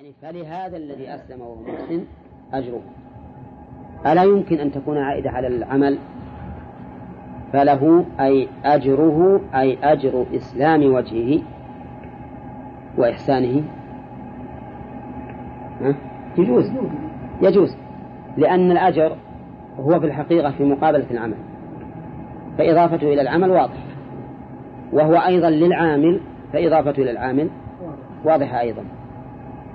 يعني فلهذا الذي أسلم وهو محسن أجره. ألا يمكن أن تكون عائدة على العمل؟ فله أي أجره أي أجر إسلام وجهه وإحسانه. يجوز. يجوز. لأن الأجر هو في الحقيقة في مقابلة العمل. فإضافته إلى العمل واضح. وهو أيضا للعامل فإضافته إلى العامل واضحة أيضا.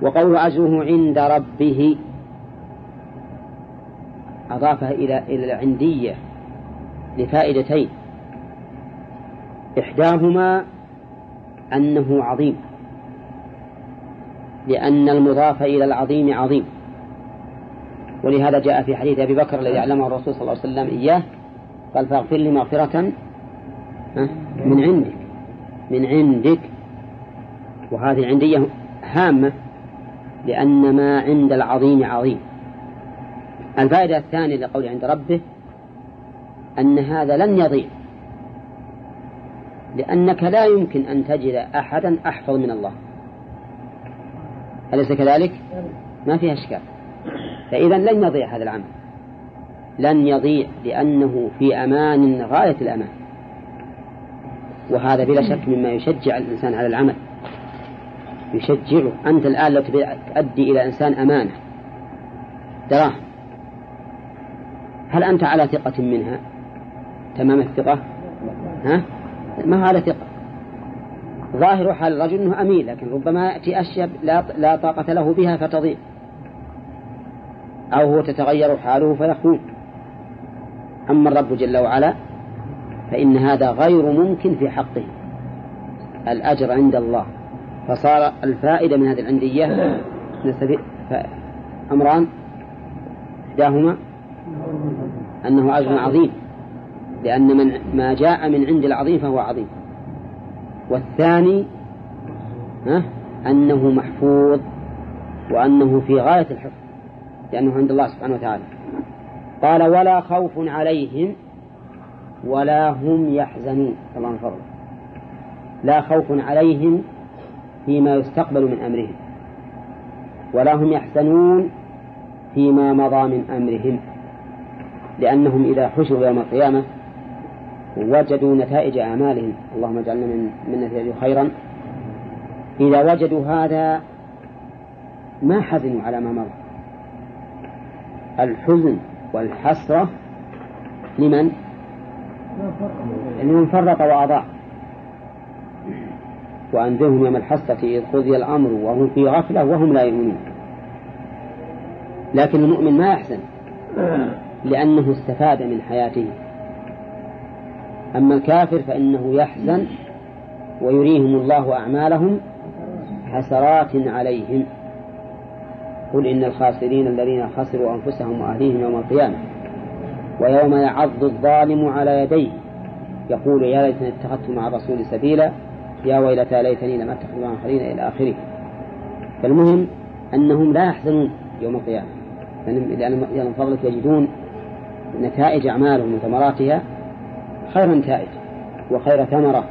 وقول أجره عند ربه. أضافها إلى إلى العندية لفائدتين. إحداهما أنه عظيم. لأن المضاف إلى العظيم عظيم. ولهذا جاء في حديث أبي بكر الذي علمه الرسول صلى الله عليه وسلم إياه. قال فاغفر لي مغفرة من عندك من عندك. وهذه العندية هامة. لأن ما عند العظيم عظيم. الفائدة الثانية لقول عند ربه أن هذا لن يضيع. لأنك لا يمكن أن تجد أحدا أحفظ من الله. أليس كذلك؟ ما فيها إشكال. فإذا لن يضيع هذا العمل. لن يضيع لأنه في أمان غاية الأمان. وهذا بلا شك مما يشجع الإنسان على العمل. يشجعه أنت الآن لو تؤدي إلى إنسان أمانة دراهم هل أنت على ثقة منها؟ تمام الثقة؟ ها؟ ما هو على ثقة؟ ظاهر حال الرجل أنه أمين لكن ربما يأتي أشياء لا, لا طاقة له بها فتضيع. أو هو تتغير حاله فيخون. أما الرب جل وعلا فإن هذا غير ممكن في حقه. الأجر عند الله. فصار الفائدة من هذه العندية أمران إحداهما أنه أجر عظيم لأن من ما جاء من عند العظيم فهو عظيم. والثاني أنه محفوظ وأنه في غاية الحفظ لأنه عند الله سبحانه وتعالى. قال ولا خوف عليهم ولا هم يحزنون من فضله. لا خوف عليهم فيما يستقبل من أمرهم. ولا هم يحزنون فيما مضى من أمرهم. لأنهم إذا حشروا يوم القيامة وجدوا نتائج أعمالهم. اللهم اجعلنا من من نتائج خيرا. إذا وجدوا هذا ما حزنوا على ما مضى. الحزن والحسرة لمن؟ لمن فرق وأضاع. وأنذرهم يوم الحسرة إذ قضي الأمر وهم في غفلة وهم لا يؤمنون. لكن المؤمن ما يحزن لأنه استفاد من حياته. أما الكافر فإنه يحزن ويريهم الله أعمالهم حسرات عليهم. قل إن الخاسرين الذين خسروا أنفسهم وأهليهم يوم القيامة ويوم يعض الظالم على يديه. يقول يا ليتني اتخذت مع الرسول سبيلا يا ويلتى ليتني لم أتخذ مع آخرين إلى آخره. فالمهم أنهم لا يحزنون يوم القيامة. لأن فضلك يجدون نتائج أعمالهم وثمراتها خير نتائج وخير ثمرة.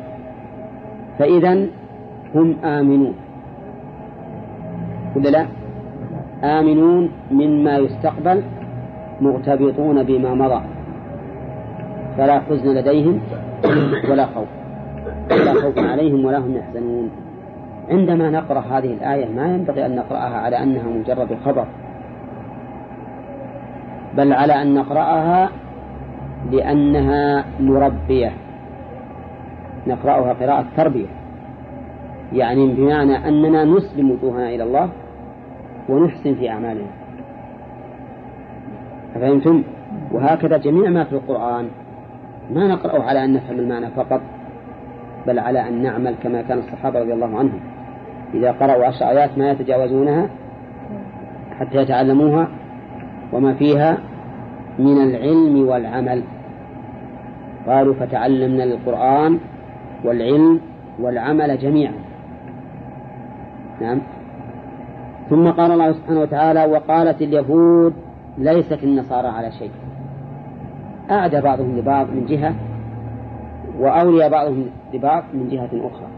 فإذا هم آمنون. ولا لا؟ آمنون مما يستقبل مغتبطون بما مضى. فلا حزن لديهم ولا خوف. خوف عليهم ولا هم يحزنون. عندما نقرأ هذه الآية ما ينبغي أن نقرأها على أنها مجرد خبر. بل على أن نقرأها لأنها مربية. نقرأها قراءة تربية. يعني بمعنى أننا نسلم وجوهنا إلى الله ونحسن في أعمالنا. أفهمتم؟ وهكذا جميع ما في القرآن. ما نقرأه على أن نفهم المعنى فقط. بل على أن نعمل كما كان الصحابة رضي الله عنهم. إذا قرأوا عشر آيات ما يتجاوزونها حتى يتعلموها وما فيها من العلم والعمل. قالوا فتعلمنا القرآن والعلم والعمل جميعا. نعم. ثم قال الله سبحانه وتعالى وقالت اليهود ليست النصارى على شيء. أعدى بعضهم لبعض من جهة وأولي بعضهم لبعض من جهة أخرى.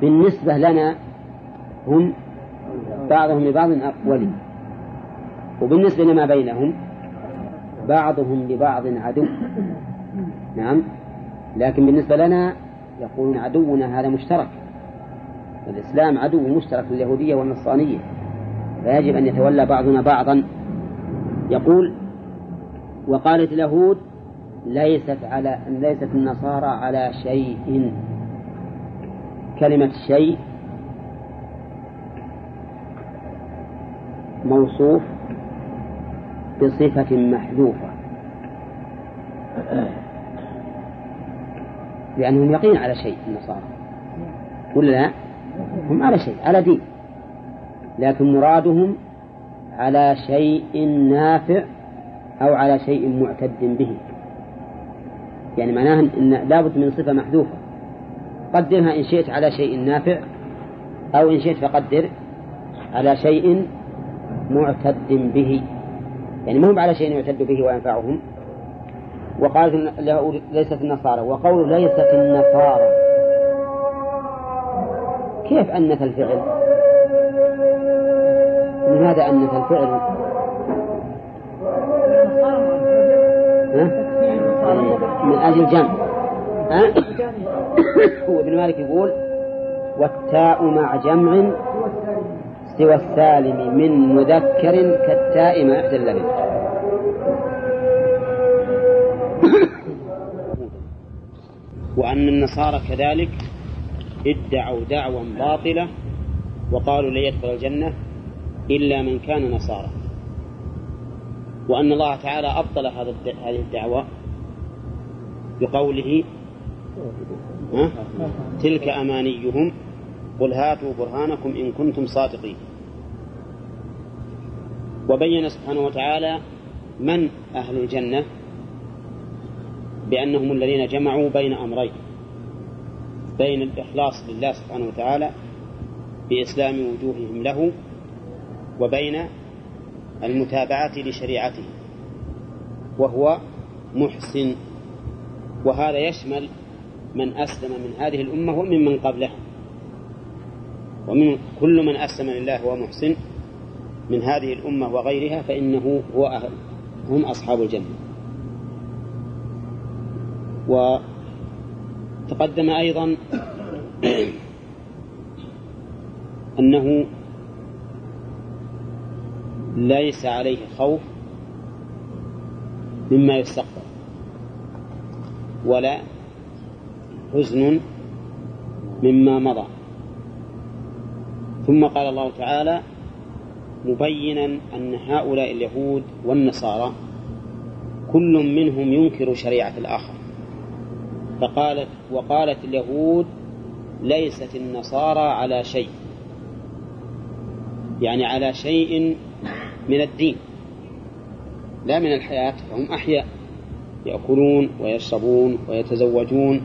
بالنسبة لنا هم بعضهم لبعض ولي وبالنسبة لما بينهم بعضهم لبعض عدو. نعم. لكن بالنسبة لنا يقولون عدونا هذا مشترك. الإسلام عدو مشترك لليهودية والنصرانية. فيجب أن يتولى بعضنا بعضا. يقول وقالت اليهود ليست على ليست النصارى على شيء. كلمة شيء موصوف بصفة محذوفة. لأنهم يقين على شيء النصارى. ولا لا؟ هم على شيء على دين. لكن مرادهم على شيء نافع أو على شيء معتد به. يعني معناها أن لابد من صفة محذوفة. قدرها إن شئت على شيء نافع أو إن شئت فقدر على شيء معتد به. يعني مهم على شيء يعتد به وينفعهم. وقال ليست النصارى. وقول ليست النصارى. كيف أنث الفعل؟ لماذا أنث الفعل؟ ها؟ من أجل جمع هو ابن مالك يقول والتاء مع جمع سوى السالم من مذكر كالتاء ما إحدى اللبن. وأن النصارى كذلك ادعوا دعوى باطلة وقالوا لن يدخل الجنة إلا من كان نصارى. وأن الله تعالى أبطل هذه الدعوة بقوله تلك أمانيهم قل هاتوا برهانكم إن كنتم صادقين. وبين سبحانه وتعالى من أهل الجنة؟ بأنهم الذين جمعوا بين أمرين بين الإخلاص لله سبحانه وتعالى بإسلام وجوههم له وبين المتابعة لشريعته وهو محسن وهذا يشمل من أسلم من هذه الأمة ومن من قبلها ومن كل من أسلم لله وهو محسن من هذه الأمة وغيرها فإنه هو أهل هم أصحاب الجنة. وتقدم أيضا أنه ليس عليه خوف مما يستقبل. ولا حزن مما مضى. ثم قال الله تعالى مبينا أن هؤلاء اليهود والنصارى كل منهم ينكر شريعة الآخر. فقالت وقالت اليهود ليست النصارى على شيء. يعني على شيء من الدين لا من الحياة فهم أحياء. يأكلون ويشربون ويتزوجون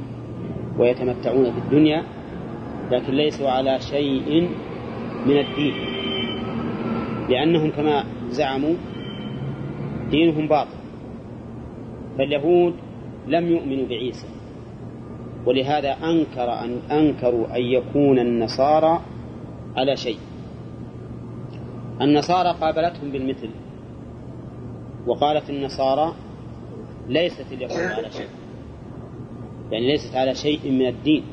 ويتمتعون في الدنيا لكن ليسوا على شيء من الدين لأنهم كما زعموا دينهم باطل. فاليهود لم يؤمنوا بعيسى ولهذا أنكر أن أنكروا أن يكون النصارى على شيء. النصارى قابلتهم بالمثل وقالت النصارى ليست اليهود على شيء. يعني ليست على شيء من الدين.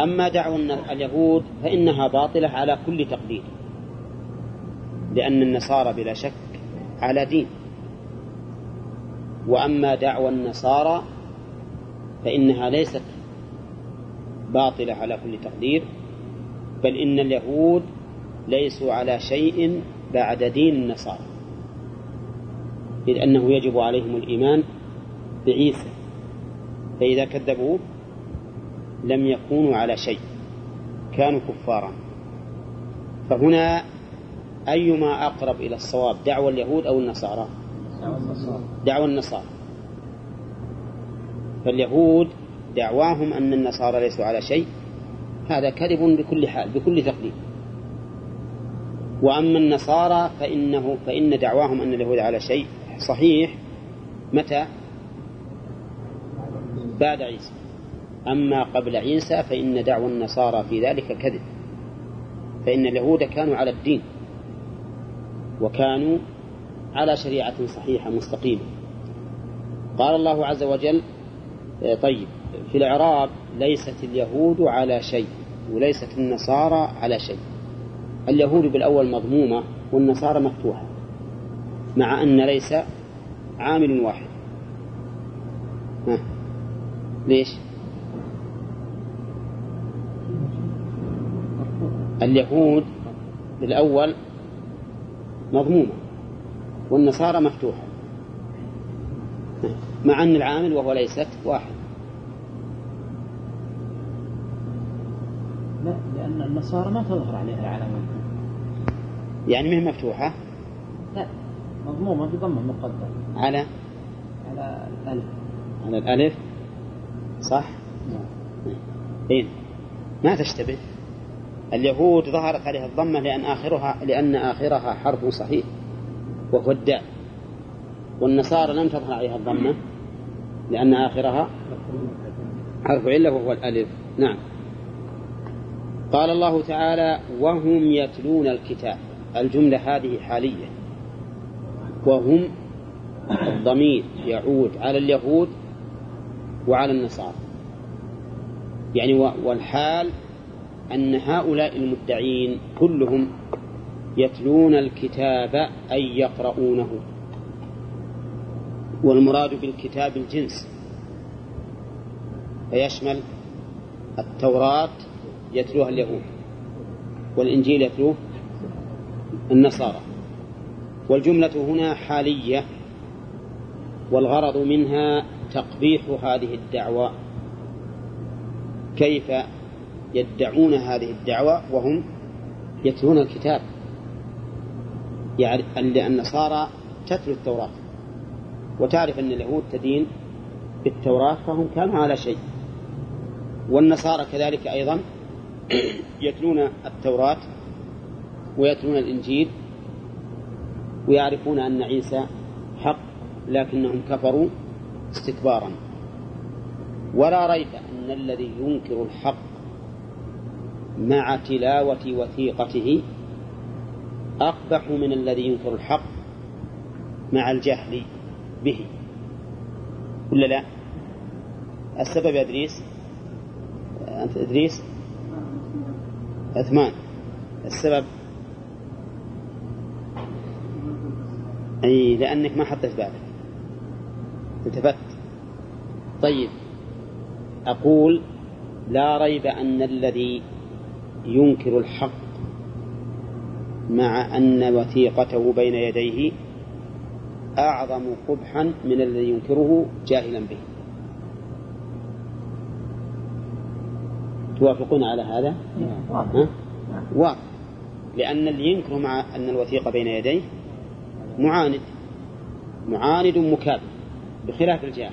أما دعوى اليهود فإنها باطلة على كل تقدير. لأن النصارى بلا شك على دين. وأما دعوى النصارى فإنها ليست باطلة على كل تقدير. بل إن اليهود ليسوا على شيء بعد دين النصارى. إذ أنه يجب عليهم الإيمان بعيسى فإذا كذبوه لم يكونوا على شيء كانوا كفارا. فهنا أيما أقرب إلى الصواب دعوى اليهود أو النصارى؟ دعوى النصارى. فاليهود دعواهم أن النصارى ليسوا على شيء هذا كذب بكل حال بكل تقدير. وأما النصارى فإنه فإن دعواهم أن اليهود على شيء صحيح متى؟ بعد عيسى. أما قبل عيسى فإن دعوى النصارى في ذلك كذب. فإن اليهود كانوا على الدين وكانوا على شريعة صحيحة مستقيمة. قال الله عز وجل طيب في الإعراب ليست اليهود على شيء وليست النصارى على شيء. اليهود بالأول مضمومة والنصارى مفتوحة. مع أن ليس عامل واحد. ها. ليش؟ اليهود بالأول مضمومة والنصارى مفتوحة. مع أن العامل وهو ليست واحد. لا لأن النصارى ما تظهر عليها العلامات يعني مهي مفتوحة؟ لا. مضمومة بضم مقدر على؟ على الألف. على الألف؟ صح؟ إيه. ما تشتبه. اليهود ظهرت عليها الضمة لأن آخرها لأن آخرها حرف صحيح وهو الداء. والنصارى لم تظهر عليها الضمة لأن آخرها حرف علة وهو الألف. نعم. قال الله تعالى وهم يتلون الكتاب. الجملة هذه حالية. وهم الضمير يعود على اليهود وعلى النصارى. يعني والحال أن هؤلاء المدعين كلهم يتلون الكتاب أي يقرؤونه. والمراد بالكتاب الجنس. فيشمل التوراة يتلوها اليهود والإنجيل يتلوه النصارى. والجملة هنا حالية والغرض منها تقبيح هذه الدعوة. كيف يدعون هذه الدعوة؟ وهم يتلون الكتاب. يعني النصارى تتلو التوراة. وتعرف أن اليهود تدين بالتوراة فهم كانوا على شيء. والنصارى كذلك أيضا يتلون التوراة ويتلون الإنجيل. ويعرفون أن عيسى حق لكنهم كفروا استكبارا. ولا ريب أن الذي ينكر الحق مع تلاوة وثيقته أقبح من الذي ينكر الحق مع الجهل به. ولا لا؟ السبب يا إدريس؟ أنت إدريس؟ عثمان. السبب أي لأنك ما حطيت بالك. التفت طيب. أقول لا ريب أن الذي ينكر الحق مع أن وثيقته بين يديه أعظم قبحا من الذي ينكره جاهلا به. توافقون على هذا؟ ها؟ واضح. لأن اللي ينكر مع أن الوثيقة بين يديه معاند. معاند مكابر بخلاف الجاهل.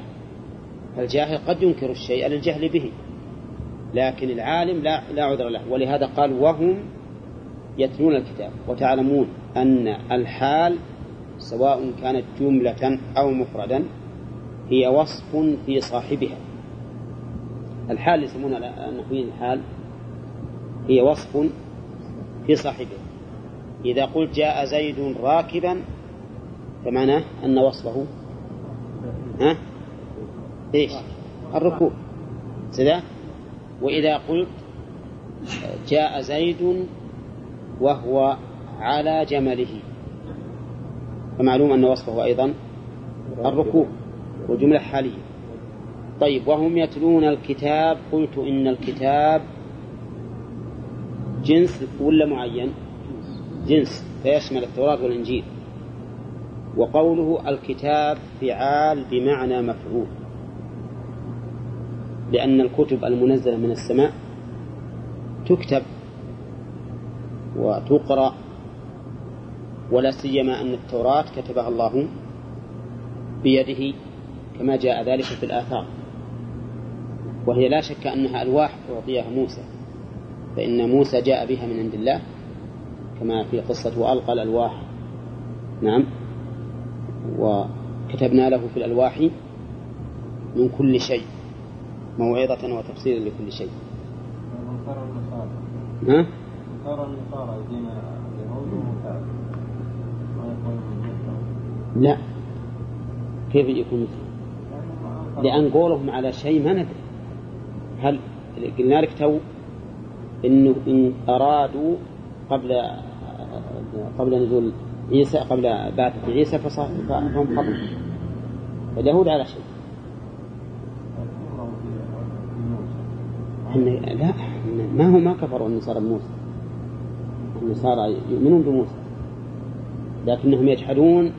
الجاهل قد ينكر الشيء للجهل به لكن العالم لا لا عذر له. ولهذا قال وهم يتلون الكتاب وتعلمون أن الحال سواء كانت جملة أو مفردا هي وصف في صاحبها. الحال يسمونها النحويين الحال هي وصف في صاحبها. إذا قلت جاء زيد راكبا فمعناه أن وصفه. ها؟ إيش؟ الركوب سذا وإذا قلت جاء زيد وهو على جمله. فمعلوم أن وصفه أيضا الركوب وجملة حالية. طيب وهم يتلون الكتاب؟ قلت إن الكتاب جنس ولا معين؟ جنس. فيشمل التوراة والإنجيل. وقوله الكتاب فعال بمعنى مفعول لأن الكتب المنزلة من السماء تكتب وتقرأ ولا سيما أن التوراة كتبها الله بيده كما جاء ذلك في الآثار. وهي لا شك أنها ألواح أعطيها موسى فإن موسى جاء بها من عند الله كما في قصة وألقى الألواح. نعم. وكتبنا له في الألواح من كل شيء موعظة وتفسيرا لكل شيء. ها؟ لا. كيف يكون؟ مثله لأن قولهم على شيء ما ندري. هل قلنا لك تو إنه إن أرادوا قبل قبل نزول عيسى قبل بعثة عيسى فهم خطأ اليهود على شيء. لا ما هو ما كفروا النصارى بموسى. النصارى يؤمنون بموسى. لكنهم يجحدون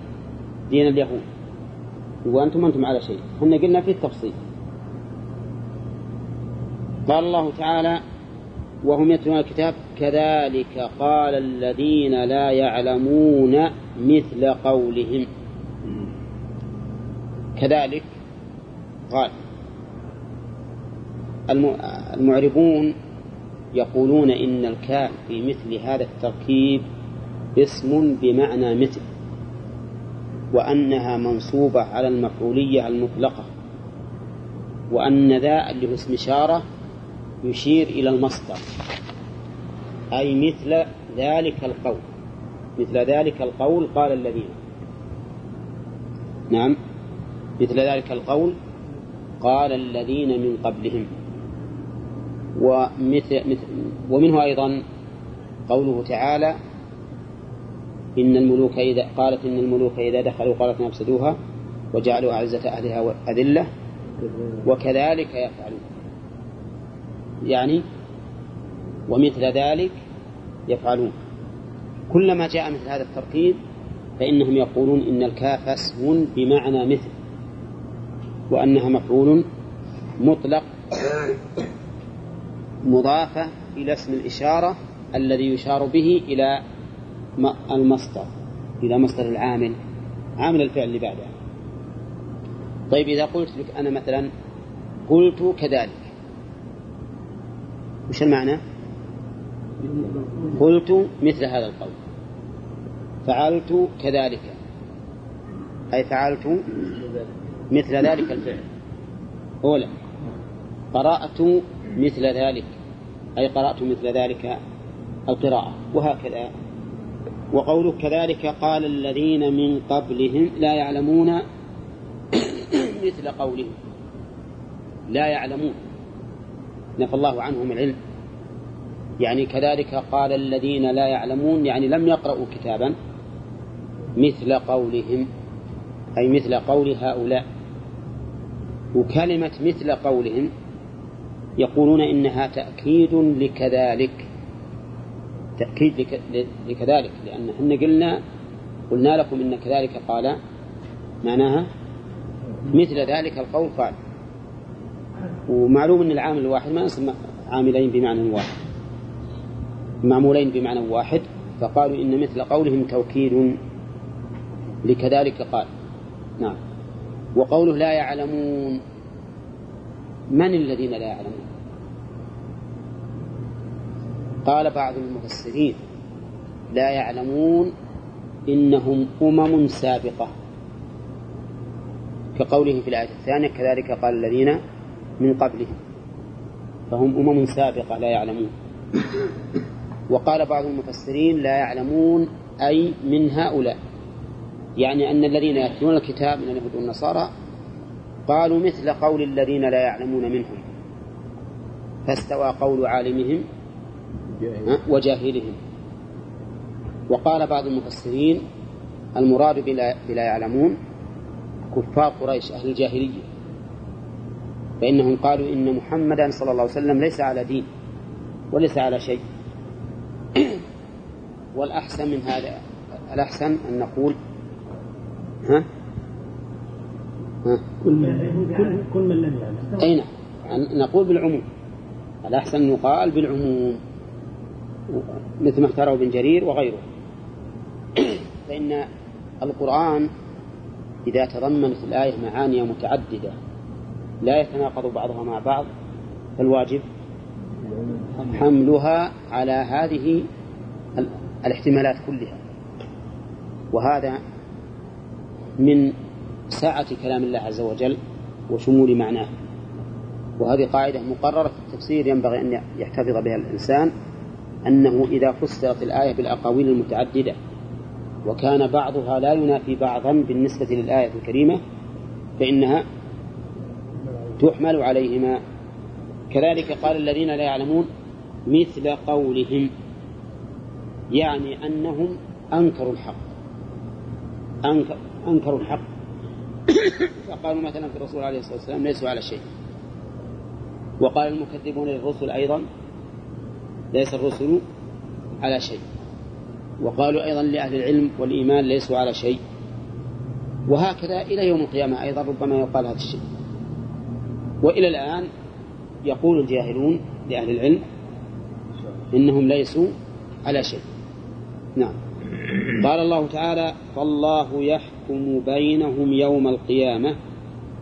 دين اليهود. وأنتم أنتم على شيء. إحنا قلنا في التفصيل. قال الله تعالى وهم يتلون الكتاب كذلك قال الذين لا يعلمون مثل قولهم. كذلك قال المعربون يقولون إن الكاف في مثل هذا التركيب اسم بمعنى مثل وأنها منصوبة على المفعولية المطلقة وأن ذا اللي هو اسم إشارة يشير إلى المصدر. أي مثل ذلك القول. مثل ذلك القول قال الذين. نعم. مثل ذلك القول قال الذين من قبلهم. ومثل مثل ومنه أيضا قوله تعالى إن الملوك إذا قالت إن الملوك إذا دخلوا قالت أفسدوها وجعلوا أعزة أهلها أذلة وكذلك يفعلون. يعني ومثل ذلك يفعلون. كلما جاء مثل هذا التركيب فإنهم يقولون إن الكاف اسم بمعنى مثل وأنها مفعول مطلق مضافة إلى اسم الإشارة الذي يشار به إلى المصدر إلى مصدر العامل عامل الفعل اللي بعده. طيب إذا قلت لك أنا مثلا قلت كذلك وش المعنى؟ قلت مثل هذا القول. فعلت كذلك. أي فعلت مثل ذلك الفعل. أولا قرأت مثل ذلك. أي قرأت مثل ذلك القراءة. وهكذا. وقوله كذلك قال الذين من قبلهم لا يعلمون مثل قولهم. لا يعلمون. نفى الله عنهم العلم. يعني كذلك قال الذين لا يعلمون يعني لم يقرأوا كتابا مثل قولهم أي مثل قول هؤلاء. وكلمة مثل قولهم يقولون إنها تأكيد لكذلك تأكيد لكذلك لأن إحنا قلنا قلنا لكم إن كذلك قال معناها مثل ذلك القول قال ومعلوم أن العامل الواحد ما يصير عاملين بمعنى واحد. معمولين بمعنى واحد فقالوا إن مثل قولهم توكيد لكذلك قال. نعم. وقوله لا يعلمون من الذين لا يعلمون؟ قال بعض المفسرين لا يعلمون إنهم أمم سابقة. كقوله في الآية الثانية كذلك قال الذين من قبلهم. فهم أمم سابقة لا يعلمون. وقال بعض المفسرين لا يعلمون أي من هؤلاء. يعني أن الذين يتلون الكتاب من اليهود والنصارى قالوا مثل قول الذين لا يعلمون منهم. فاستوى قول عالمهم وجاهلهم. وقال بعض المفسرين المراد بلا, بلا يعلمون كفار قريش أهل الجاهلية. فإنهم قالوا إن محمدا صلى الله عليه وسلم ليس على دين وليس على شيء. والأحسن من هذا الأحسن أن نقول ها؟ ها؟ كل من كل من لم يعلم. أي نعم. نقول بالعموم. الأحسن يقال بالعموم. مثل ما اختاره ابن جرير وغيره. فإن القرآن إذا تضمنت الآية معاني متعددة لا يتناقض بعضها مع بعض فالواجب حملها على هذه الاحتمالات كلها. وهذا من سعة كلام الله عز وجل وشمول معناه. وهذه قاعدة مقررة في التفسير ينبغي أن يحتفظ بها الإنسان أنه إذا فسرت الآية بالأقاويل المتعددة وكان بعضها لا ينافي بعضا بالنسبة للآية الكريمة فإنها تحمل عليهما. كذلك قال الذين لا يعلمون مثل قولهم يعني أنهم أنكروا الحق. أنكر أنكروا الحق. فقالوا مثلا في الرسول عليه الصلاة والسلام ليسوا على شيء. وقال المكذبون للرسل أيضا ليس الرسل على شيء. وقالوا أيضا لأهل العلم والإيمان ليسوا على شيء. وهكذا إلى يوم القيامة أيضا ربما يقال هذا الشيء. وإلى الآن يقول الجاهلون لأهل العلم إنهم ليسوا على شيء. نعم. قال الله تعالى فالله يحكم بينهم يوم القيامة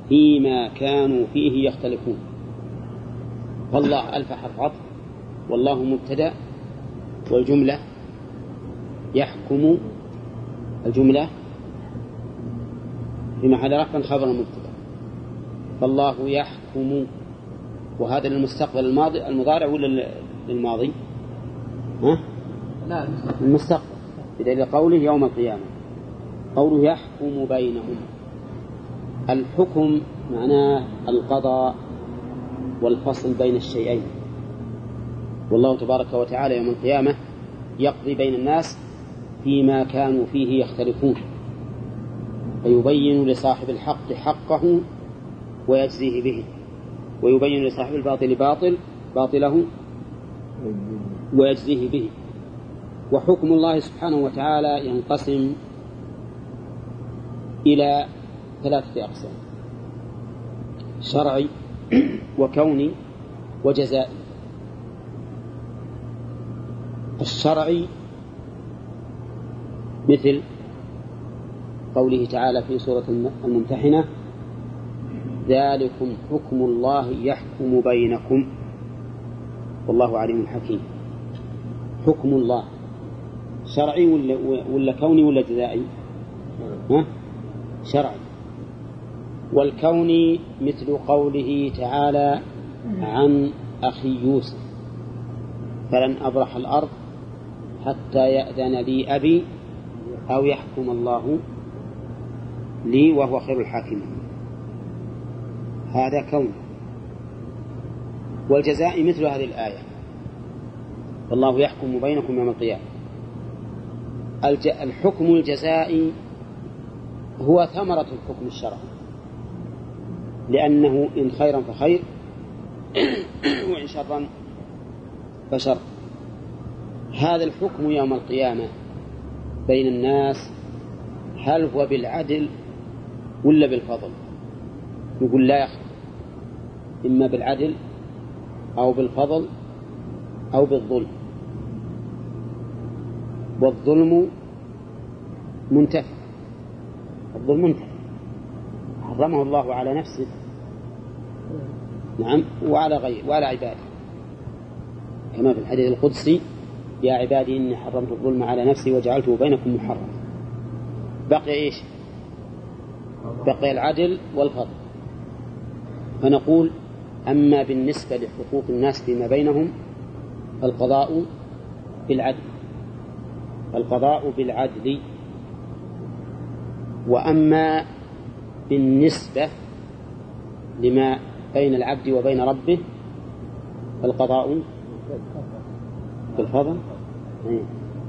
فيما كانوا فيه يختلفون. فالله ألف حرف عطف. والله مبتدأ. والجملة يحكم. الجملة في محل رفع خبر مبتدأ فالله يحكم. وهذا للمستقبل الماضي المضارع ولا للماضي؟ ها؟ لا المستقبل. بدليل قوله يوم القيامة قوله يحكم بينهم. الحكم معناه القضاء والفصل بين الشيئين. والله تبارك وتعالى يوم القيامة يقضي بين الناس فيما كانوا فيه يختلفون. فيبين لصاحب الحق حقه ويجزيه به. ويبين لصاحب الباطل باطل باطله ويجزيه به. وحكم الله سبحانه وتعالى ينقسم إلى ثلاثة أقسام شرعي وكوني وجزائي. الشرعي مثل قوله تعالى في سورة الممتحنة ذلكم حكم الله يحكم بينكم. والله عليم حكيم. حكم الله. شرعي ولا, ولا كوني ولا جزائي؟ ها؟ شرعي. والكوني مثل قوله تعالى عن أخي يوسف فلن أبرح الأرض حتى يأذن لي أبي أو يحكم الله لي وهو خير الحاكمين. هذا كون. والجزاء مثل هذه الآية. والله يحكم بينكم يوم القيامة. الحكم الجزائي هو ثمرة الحكم الشرعي. لأنه إن خيرا فخير وإن شرا فشر. هذا الحكم يوم القيامة بين الناس هل هو بالعدل ولا بالفضل؟ يقول لا يخفى. إما بالعدل أو بالفضل أو بالظلم. والظلم منتفع الظلم منتفع حرمه الله على نفسه. نعم وعلى غيره وعلى عباده. كما في الحديث القدسي يا عبادي إني حرمت الظلم على نفسي وجعلته بينكم محرما. بقي إيش؟ بقي العدل والفضل. فنقول أما بالنسبة لحقوق الناس فيما بينهم فالقضاء بالعدل. القضاء بالعدل. وأما بالنسبة لما بين العبد وبين ربه فالقضاء بالفضل.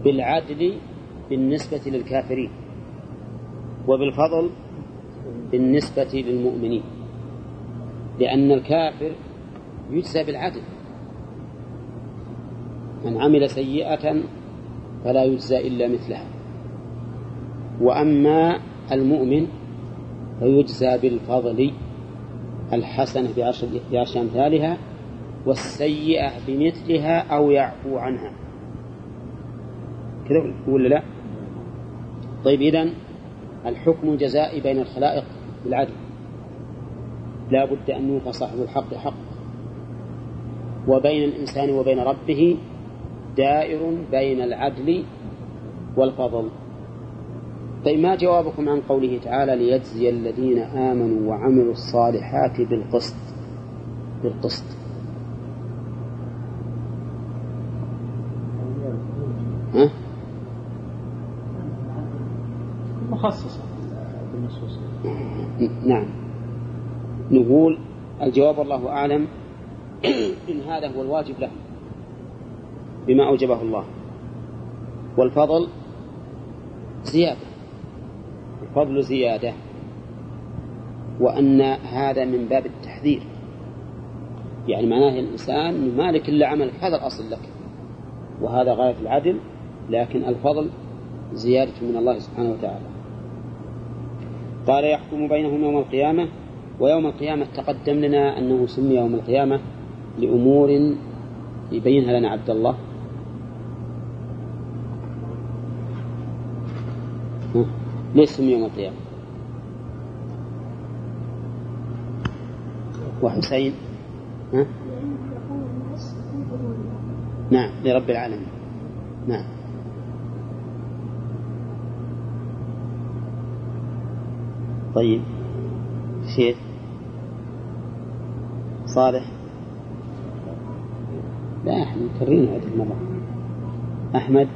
بالعدل بالنسبة للكافرين وبالفضل بالنسبة للمؤمنين. لأن الكافر يجزى بالعدل. من عمل سيئة فلا يجزى إلا مثلها. وأما المؤمن فيجزى بالفضل الحسنة بعشر, بعشر أمثالها والسيئة بمثلها أو يعفو عنها. كذا ولا لا؟ طيب إذن الحكم الجزائي بين الخلائق بالعدل. لا بد أن يوفى صاحب الحق حق. وبين الإنسان وبين ربه دائر بين العدل والفضل. طيب ما جوابكم عن قوله تعالى ليجزي الذين آمنوا وعملوا الصالحات بالقسط؟ بالقسط. ها؟ مخصصة. بالنصوص نعم. نقول الجواب الله أعلم إن هذا هو الواجب له بما أوجبه الله. والفضل زيادة الفضل زيادة وأن هذا من باب التحذير. يعني معناه الإنسان مالك إلا عملك هذا الأصل لك وهذا غاية العدل لكن الفضل زيادة من الله سبحانه وتعالى. قال يحكم بينهم يوم القيامة ويوم القيامة تقدم لنا أنه سمي يوم القيامة لأمور يبينها لنا عبد الله. ليش سمي يوم القيامة؟ وحسين ها؟ نعم لرب العالمين. نعم. طيب. شيخ. صالح؟ لا إحنا مكررين هذه المرة. أحمد؟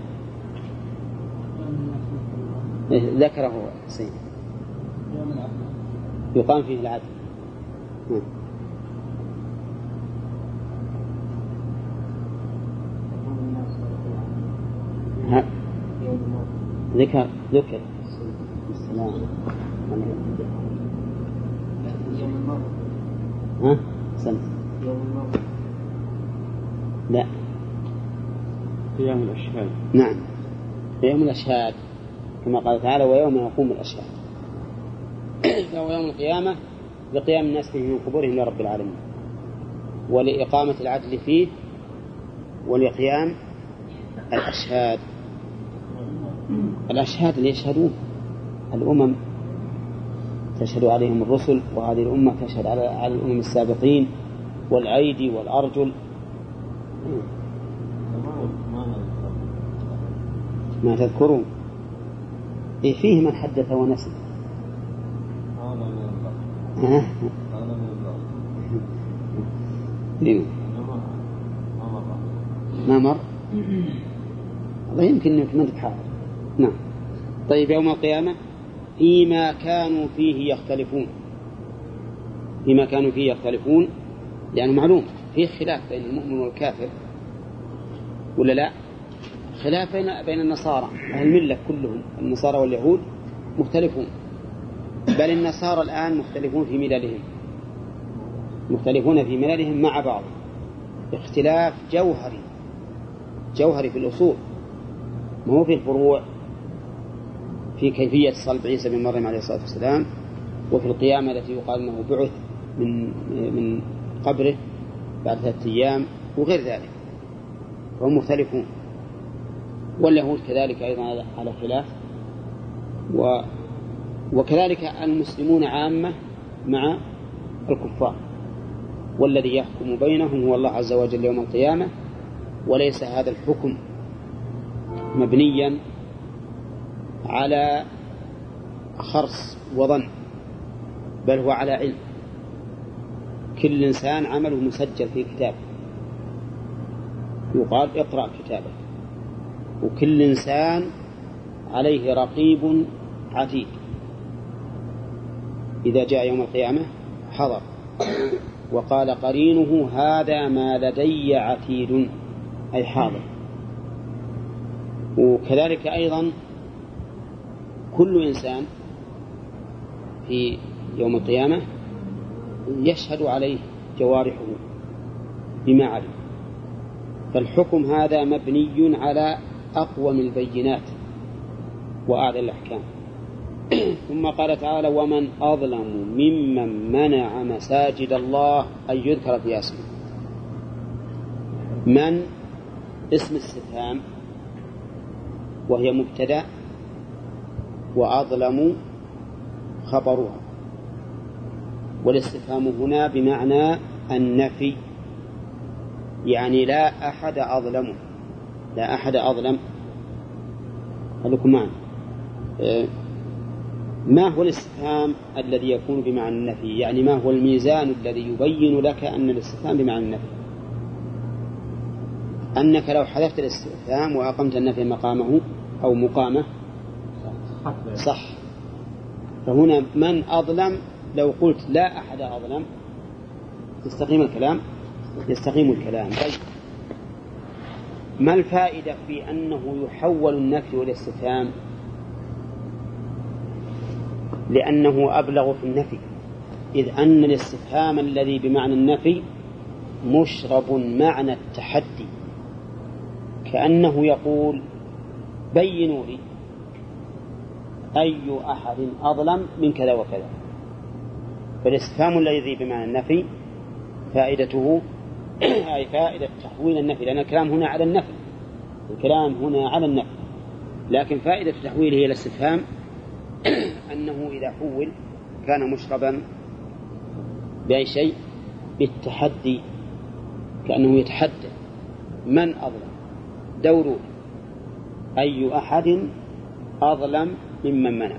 إيه، ذكره حسين. يقام فيه العدل. نعم. ذكر ذكر. السلام ها لا. قيام الأشهاد. نعم. يوم الأشهاد كما قال تعالى ويوم يقوم الأشهاد. فهو يوم القيامة لقيام الناس فيه من قبورهم لرب العالمين. ولإقامة العدل فيه ولقيام الأشهاد. الأشهاد اللي يشهدون الأمم. تشهد عليهم الرسل وهذه الأمة تشهد على على الأمم السابقين والأيدي والأرجل. ما تذكرون؟ إيه فيه من حدث ونسي. الله. إيه. ما مر. الله يمكن إنك ما أنت حاضر نعم. طيب يوم القيامة فيما كانوا فيه يختلفون. فيما كانوا فيه يختلفون لأنه معلوم. فيه خلاف بين المؤمن والكافر ولا لا؟ خلاف بين بين النصارى أهل الملة كلهم النصارى واليهود مختلفون بل النصارى الآن مختلفون في مللهم مختلفون في مللهم مع بعض اختلاف جوهري جوهري في الأصول ما هو في الفروع في كيفية صلب عيسى بن مريم عليه الصلاة والسلام وفي القيامة التي يقال أنه بعث من من قبره بعد ثلاثة أيام وغير ذلك. فهم مختلفون. واليهود كذلك أيضا على- خلاف. و وكذلك المسلمون عامة مع الكفار. والذي يحكم بينهم هو الله عز وجل يوم القيامة. وليس هذا الحكم مبنيا على خرص وظن بل هو على علم. كل إنسان عمله مسجل في كتاب. يقال اقرأ كتابك. وكل إنسان عليه رقيب عتيد. إذا جاء يوم القيامة حضر. وقال قرينه هذا ما لدي عتيد. أي حاضر. وكذلك أيضا كل إنسان في يوم القيامة يشهد عليه جوارحه بما علم. فالحكم هذا مبني على أقوم البينات وأعلى الأحكام. ثم قال تعالى ومن أظلم ممن منع مساجد الله أن يذكر فيها اسمه من؟ اسم استفهام وهي مبتدأ وأظلم خبرها. والاستفهام هنا بمعنى النفي. يعني لا أحد أظلم. لا أحد أظلم. خليكم معنا. إيه، ما هو الاستفهام الذي يكون بمعنى النفي؟ يعني ما هو الميزان الذي يبين لك أن الاستفهام بمعنى النفي؟ أنك لو حذفت الاستفهام وأقمت النفي مقامه أو مقامه صح. فهنا من أظلم لو قلت لا أحد أظلم يستقيم الكلام؟ يستقيم الكلام. طيب. ما الفائدة في أنه يحول النفي والاستفهام لأنه أبلغ في النفي. إذ أن الاستفهام الذي بمعنى النفي مشرب معنى التحدي. كأنه يقول بينوا لي أي أحد أظلم من كذا وكذا. فالاستفهام الذي بمعنى النفي فائدته أي فائدة تحويل النفي لأن الكلام هنا على النفي الكلام هنا على النفي. لكن فائدة تحويله إلى الاستفهام أنه إذا حول كان مشربا بأي شيء بالتحدي كأنه يتحدى من أظلم دوروا أي أحد أظلم ممن منع.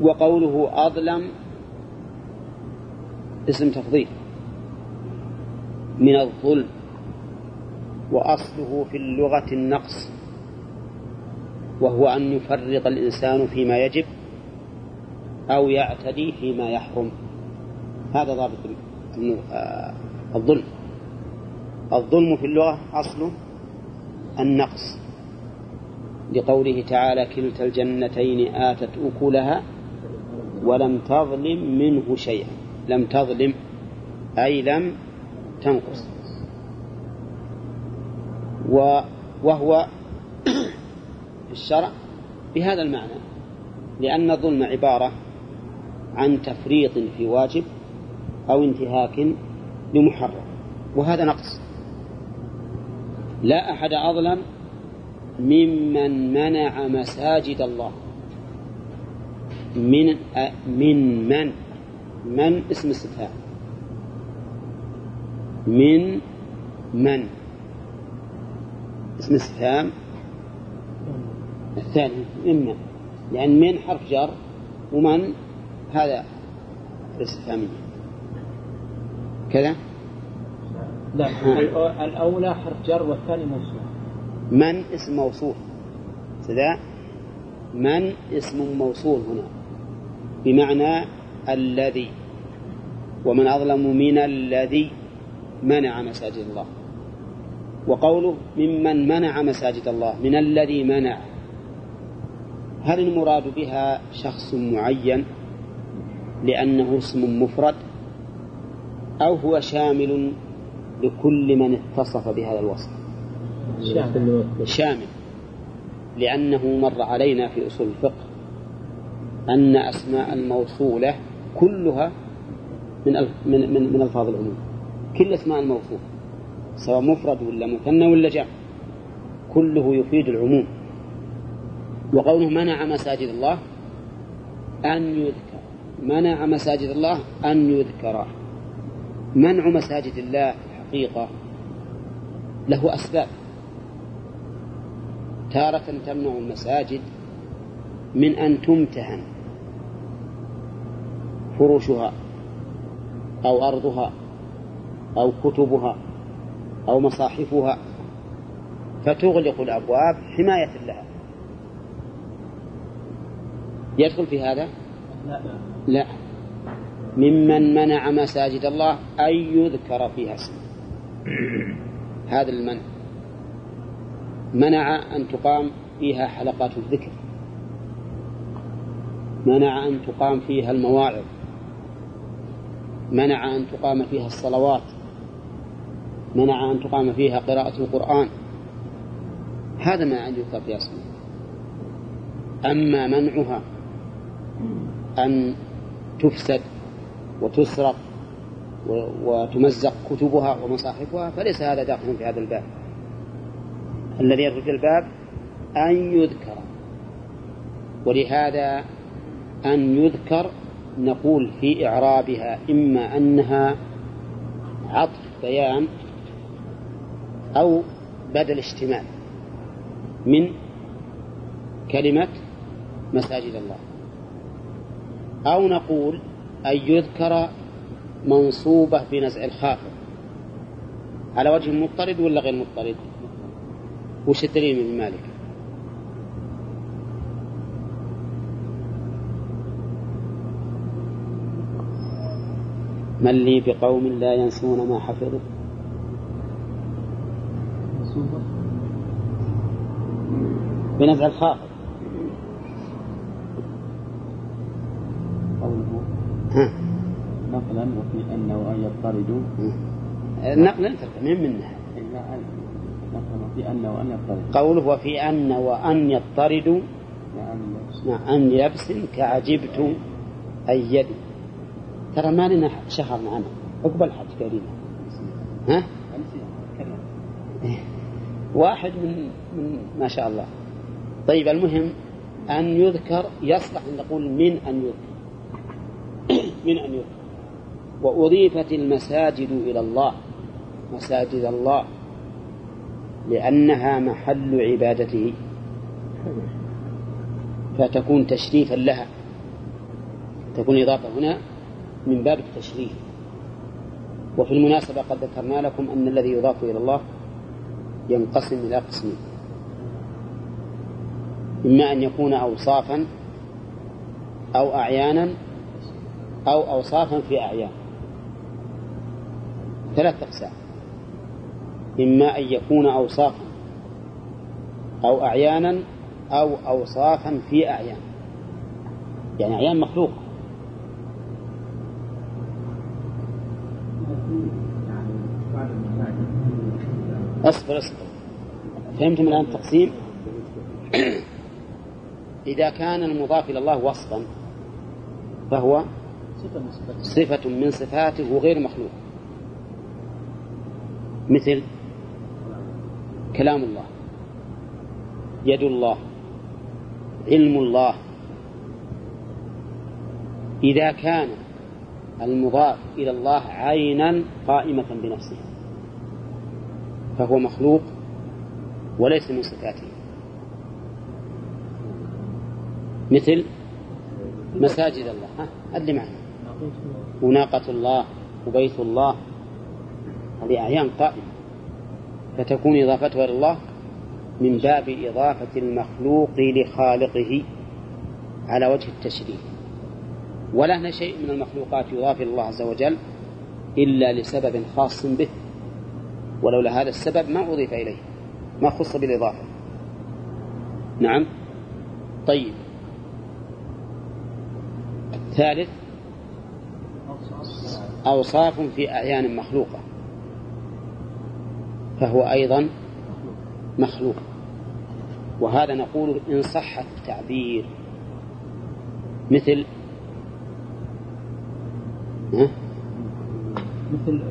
وقوله أظلم اسم تفضيل. من الظلم وأصله في اللغة النقص وهو أن يفرط الإنسان فيما يجب أو يعتدي فيما يحرم. هذا ضابط آه، الظلم. الظلم في اللغة أصله النقص. لقوله تعالى كلتا الجنتين آتت أكلها ولم تظلم منه شيئا. لم تظلم أي لم تنقص. وهو في الشرع بهذا المعنى لأن الظلم عبارة عن تفريط في واجب أو انتهاك لمحرم وهذا نقص. لا أحد أظلم ممن منع مساجد الله من من من من اسم استفهام؟ من من؟ اسم استفهام؟ الثاني من لأن من حرف جر ومن هذا الاستفهامية. كذا؟ لا الأولى حرف جر والثاني موصول من اسم موصول كذا؟ من اسم موصول هنا. بمعنى الذي ومن أظلم من الذي منع مساجد الله. وقوله ممن منع مساجد الله من الذي منع. هل المراد بها شخص معين لأنه اسم مفرد أو هو شامل لكل من اتصف بهذا الوصف؟ شامل. لأنه مر علينا في أصول الفقه أن أسماء الموصولة كلها من من من, من ألفاظ العموم. كل أسماء الموصول سواء مفرد ولا مثنى ولا جمع كله يفيد العموم. وقوله منع مساجد الله أن يذكر. منع مساجد الله أن يذكر. منع مساجد الله الحقيقة له أسباب. تارة تمنع المساجد من أن تمتهن. فروشها أو أرضها أو كتبها أو مصاحفها فتغلق الأبواب حماية لها. يدخل في هذا؟ لا. لا. ممن منع مساجد الله أن يذكر فيها اسمه هذا المنع. منع أن تقام فيها حلقات الذكر. منع أن تقام فيها المواعظ. منع أن تقام فيها الصلوات منع أن تقام فيها قراءة القرآن. هذا ما عندي فيها اسمه أما منعها أن تفسد وتسرق وتمزق كتبها ومصاحفها فليس هذا داخل في هذا الباب. الذي يدخل في الباب أن يذكر. ولهذا أن يذكر نقول في إعرابها إما أنها عطف بيان أو بدل اشتمال من كلمة مساجد الله. أو نقول أن يذكر منصوبة بنزع الخافض على وجه مضطرد ولا غير مضطرد وش الدليل من مالك من لي بقوم لا ينسون ما حفظوا بنزع الخافض نقلا وفي أن وأن يضطردوا نقلا من منها؟ أن وفي أن وأن يضطردوا قوله وفي أن وأن يضطردوا لأن مع أن لبس كعجبت أي يدي ترى ما لنا شهر معنا. عقب الحج قريبا ها؟ واحد من من ما شاء الله. طيب المهم أن يذكر يصلح أن نقول من أن يذكر. من أن يذكر. وأضيفت المساجد إلى الله. مساجد الله. لأنها محل عبادته. فتكون تشريفا لها. تكون إضافة هنا. من باب التشريف وفي المناسبة قد ذكرنا لكم أن الذي يضاف إلى الله ينقسم إلى قسمين. إما أن يكون أوصافا أو أعيانا أو أوصافا في أعيان. ثلاث أقسام. إما أن يكون أوصافا أو أعيانا أو أوصافا في أعيان. يعني أعيان مخلوقة. أصبر أصبر. فهمتم الآن التقسيم؟ إذا كان المضاف إلى الله وصفا فهو صفة من صفاته غير مخلوق. مثل كلام الله يد الله علم الله. إذا كان المضاف إلى الله عينا قائمة بنفسه. فهو مخلوق وليس من صفاته. مثل مساجد الله ها اللي معنا. وناقة الله وبيت الله هذه أعيان قائمة. فتكون إضافتها إلى الله من باب إضافة المخلوق لخالقه على وجه التشريف ولا شيء من المخلوقات يضاف إلى الله عز وجل إلا لسبب خاص به. ولولا هذا السبب ما أضيف إليه ما خص بالإضافة. نعم؟ طيب. الثالث أوصاف في أعيان مخلوقة. فهو أيضا مخلوق. وهذا نقول إن صح التعبير. مثل ها؟ مثل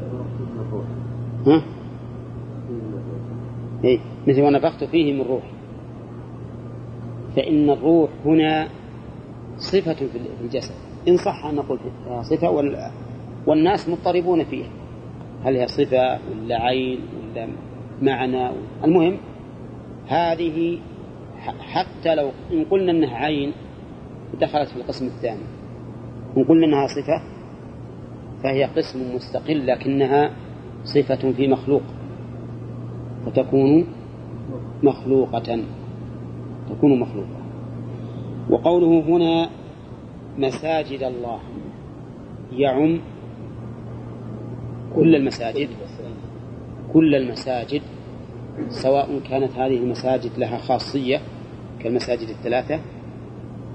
ها؟ إيه؟ مثل ونفخت فيه من روح. فإن الروح هنا صفة في الجسد. إن صح أن نقول صفة والناس مضطربون فيها. هل هي صفة ولا عين ولا معنى؟ المهم هذه حتى لو إن قلنا أنها عين دخلت في القسم الثاني. إن قلنا أنها صفة فهي قسم مستقل لكنها صفة في مخلوق. فتكون مخلوقة. تكون مخلوقة. وقوله هنا مساجد الله. يعم كل المساجد. كل المساجد سواء كانت هذه المساجد لها خاصية كالمساجد الثلاثة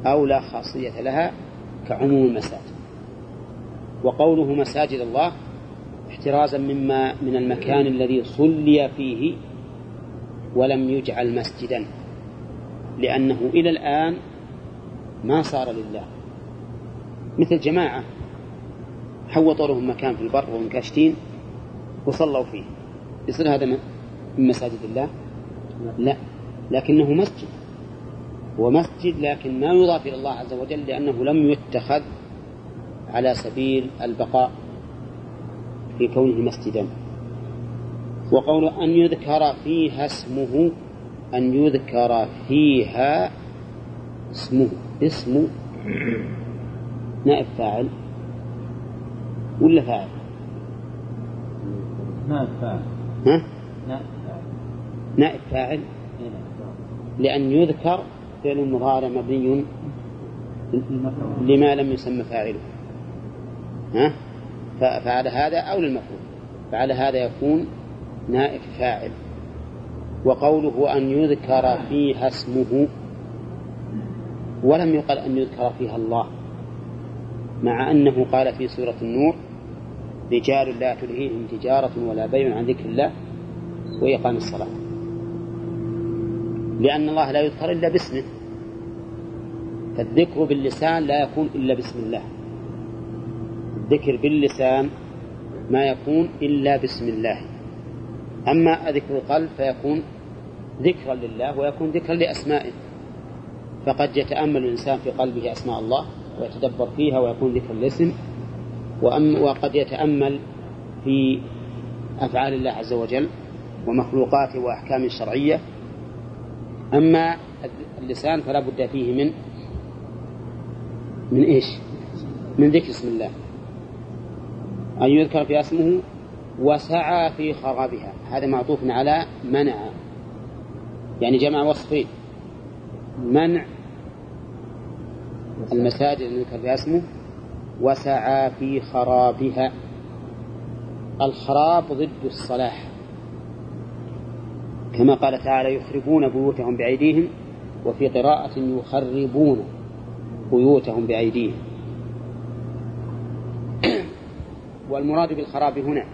أو لا خاصية لها كعموم المساجد. وقوله مساجد الله احترازا مما من المكان الذي صلي فيه ولم يجعل مسجدا لأنه إلى الآن ما صار لله. مثل جماعة حوطوا لهم مكان في البر وهم كاشتين وصلوا فيه. يصير هذا من مساجد الله؟ لا لكنه مسجد. هو مسجد لكن ما يضاف إلى الله عز وجل لأنه لم يتخذ على سبيل البقاء. في كونه مسجدا. وقول أن يذكر فيها اسمه أن يذكر فيها اسمه اسم نائب فاعل ولا فاعل؟ نائب فاعل. ها؟ نعم نائب فاعل. لأن يذكر فعل مضارع مبني لما لم يسمى فاعله. ها؟ فعلى هذا أو للمفعول. فعلى هذا يكون نائب فاعل. وقوله أن يذكر فيها اسمه ولم يقل أن يذكر فيها الله مع أنه قال في سورة النور رجال لا تلهيهم تجارة ولا بيع عن ذكر الله وإقام الصلاة. لأن الله لا يذكر إلا باسمه فالذكر باللسان لا يكون إلا باسم الله. الذكر باللسان ما يكون إلا باسم الله. أما ذكر القلب فيكون ذكرا لله ويكون ذكرا لأسمائه. فقد يتأمل الإنسان في قلبه أسماء الله ويتدبر فيها ويكون ذكر الاسم وقد يتأمل في أفعال الله عز وجل ومخلوقاته وأحكامه الشرعية أما اللسان فلا بد فيه من من إيش؟ من ذكر اسم الله. أن يذكر في اسمه وسعى في خرابها. هذا معطوف على منع. يعني جمع وصفين. منع المساجد أن يذكر فيها اسمه وسعى في خرابها. الخراب ضد الصلاح. كما قال تعالى يخربون بيوتهم بأيديهم وفي قراءة يخربون بيوتهم بأيديهم. والمراد بالخراب هنا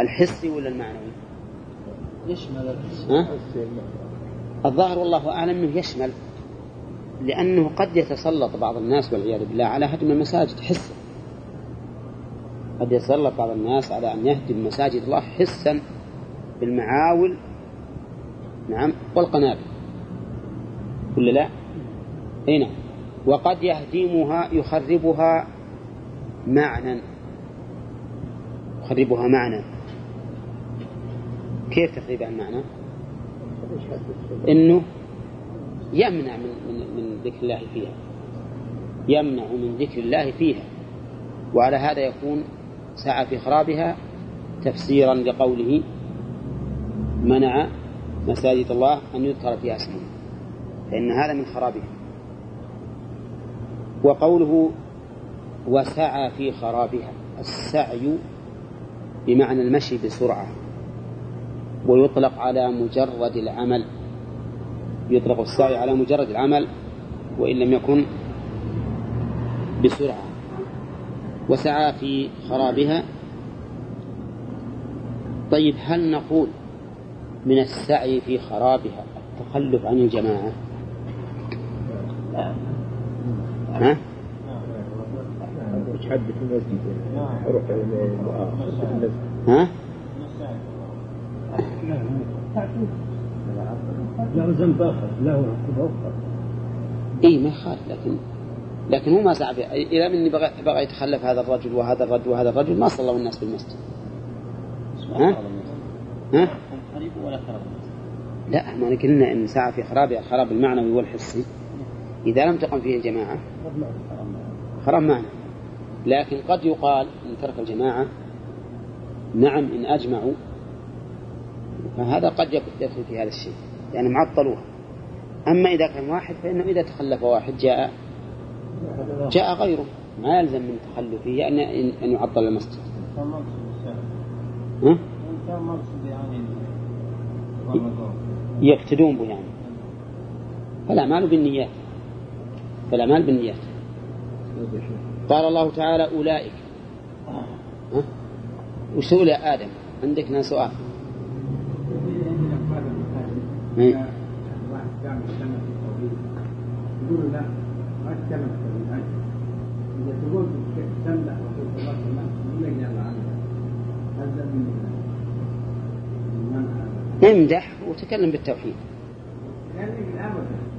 الحسي ولا المعنوي؟ يشمل ها؟ الظاهر والله أعلم أنه يشمل لأنه قد يتسلط بعض الناس والعياذ بالله على هدم المساجد حسا قد يتسلط بعض الناس على أن يهدم مساجد الله حسا بالمعاول نعم والقنابل ولا لا؟ أي نعم وقد يهدمها يخربها معنى يخربها معنى. كيف تخريب المعنى؟ إنه يمنع من من, من ذكر الله فيها. يمنع من ذكر الله فيها. وعلى هذا يكون سعى في خرابها تفسيرا لقوله منع مساجد الله أن يذكر فيها اسمه. فإن هذا من خرابها. وقوله وسعى في خرابها. السعي بمعنى المشي بسرعة ويطلق على مجرد العمل يطلق السعي على مجرد العمل وإن لم يكن بسرعة. وسعى في خرابها. طيب هل نقول من السعي في خرابها التخلف عن الجماعة؟ ها؟ حد في المسجد. أروح المسجد. ها؟ له ذنب اخر له عقوبه أخرى اي ما يخالف لكن لكن هو ما سعى فيه اذا مني بغى, بغى يتخلف هذا الرجل وهذا الرجل وهذا الرجل ما صلوا الناس في المسجد. ها؟ ها؟ خريب ولا خرب لا ما قلنا إن سعى في خرابها الخراب المعنوي والحسي. إذا لم تقم فيه الجماعة. خراب معنى لكن قد يقال ان ترك الجماعة نعم إن أجمعوا فهذا قد يدخل في هذا الشيء يعني معطلوها أما إذا كان واحد فإنه إذا تخلف واحد جاء جاء غيره. ما يلزم من تخلفه أن أن يعطل المسجد. ها؟ يقتدون به يعني فالأعمال بالنيات. فالأعمال بالنيات. قال الله تعالى أولئك. ها؟ وش تقول يا آدم؟ عندك سؤال. إيه؟ في التوحيد يقولوا لا ما تكلم في التوحيد اذا تقول تمدح رسول الله صلى الله عليه وسلم يقول لك يلا عنك هذا من امدح وتكلم بالتوحيد.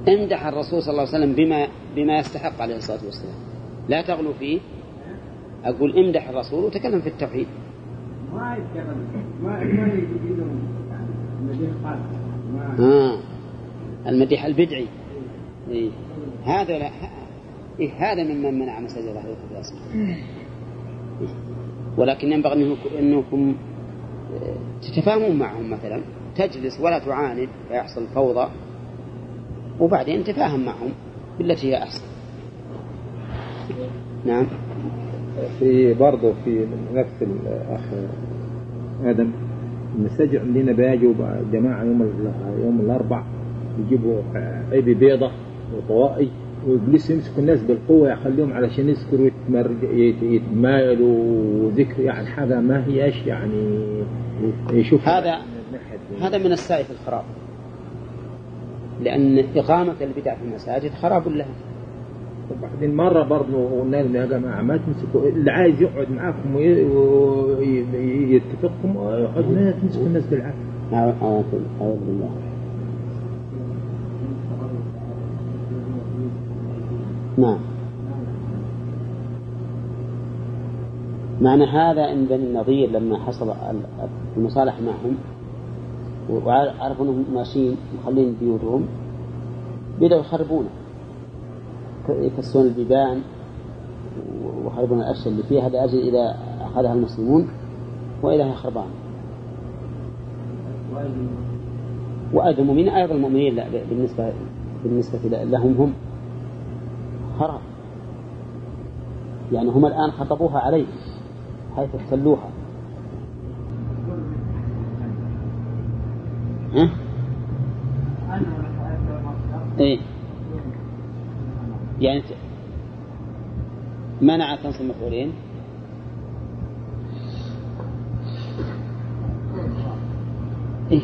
امدح الرسول صلى الله عليه وسلم بما بما يستحق عليه الصلاة والسلام. لا تغلو فيه. أقول امدح الرسول وتكلم في التوحيد. ما يتكلم ما المديح ما آه. المديح البدعي. إيه. هذا لا إيه هذا ممن منع مساجد الله اسمه إيه. ولكن ينبغي أنه- أنكم تتفاهمون معهم مثلا. تجلس ولا تعاند فيحصل فوضى. وبعدين تفاهم معهم بالتي هي أحسن. نعم. في برضه في نفس الأخ آدم المساجد عندنا بيجوا جماعة يوم يوم الأربع يجيبوا عيبي بيضة وطوائي ويجلسوا يمسكوا الناس بالقوة يخليهم علشان يذكروا يتمايلوا وذكر يعني حاجة ما هياش يعني يشوف هذا هذا من السعي في الخراب. لأن إقامة البدع في المساجد خراب لها. وبعدين مرة برضه قلنا لهم يا جماعة ما تمسكوا اللي عايز يقعد معاكم ويتفقكم يقعد ما تمسكوا الناس بالعافية. أعوذ بالله نعم. معنى هذا إن بني النضير لما حصل ال- المصالحه معهم وعرفوا إنهم ماشيين مخلين بيوتهم بدأوا يخربونه. يكسرون البيبان ويخربون الاشياء اللي فيها لاجل إذا أخذها المسلمون واذا هي خربان. وأيضا المؤمنين أيضا المؤمنين لا بالنسبة بالنسبة لهم هم خراب. يعني هم الآن خطبوها عليه حيث احتلوها. ها؟ إيه؟ يعني منع تنصب المفعولين؟ إيه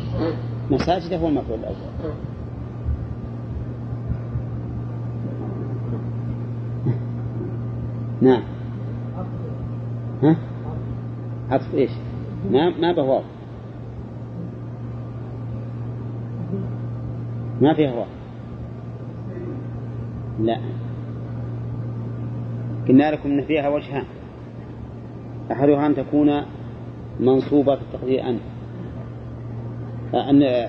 مساجد هو المفعول الأول. نعم. ها؟ عطف إيش؟ ما ما به ما فيها واو. لا. قلنا لكم إن فيها وجهان أحدها أن تكون منصوبة في التقدير أن أن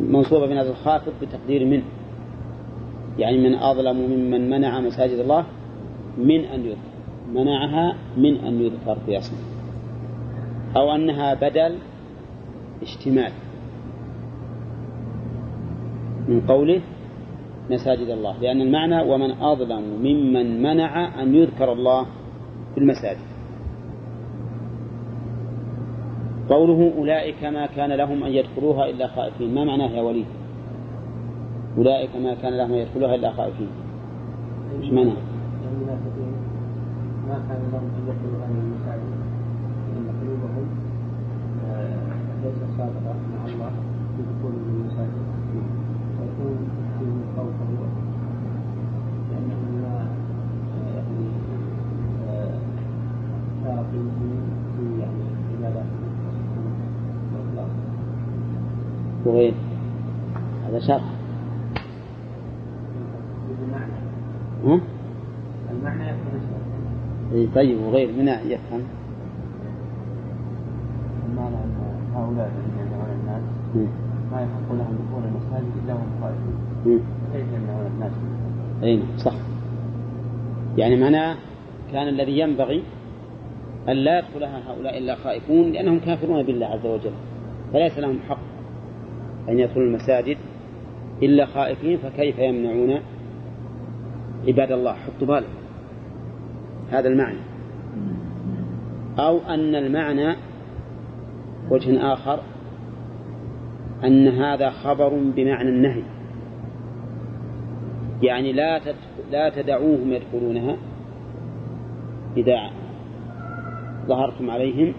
منصوبة بنازل الخافض بتقدير من يعني من أظلم ممن منع مساجد الله من أن يذكر منعها من أن يذكر في اسمه أو أنها بدل اشتمال من قوله مساجد الله لأن المعنى ومن أظلم ممن منع أن يذكر الله في المساجد. قوله أولئك ما كان لهم أن يدخلوها إلا خائفين ما معناه يا وليد؟ أولئك ما كان لهم أن يدخلوها إلا خائفين. إيش معناه ما كان لهم أن يدخلوا هذه المساجد لأن قلوبهم آه، ليست صادقة مع الله في دخول المساجد. ويكون خوفه لانهم لا يعني في يعني هذا شرح. بالمعنى. ها؟ المعنى يكون الشرط إيه طيب وغير من يفهم. المعنى ان هؤلاء الذين يمنعون الناس. ما يحق لهم دخول وهم الناس. أي نعم صح. يعني معناه كان الذي ينبغي أن لا يدخلها هؤلاء إلا خائفون لأنهم كافرون بالله عز وجل. فليس لهم حق أن يدخلوا المساجد إلا خائفين فكيف يمنعون عباد الله؟ حطوا بالك هذا المعنى. أو أن المعنى وجه آخر أن هذا خبر بمعنى النهي. يعني لا لا تدعوهم يدخلونها إذا ظهرتم عليهم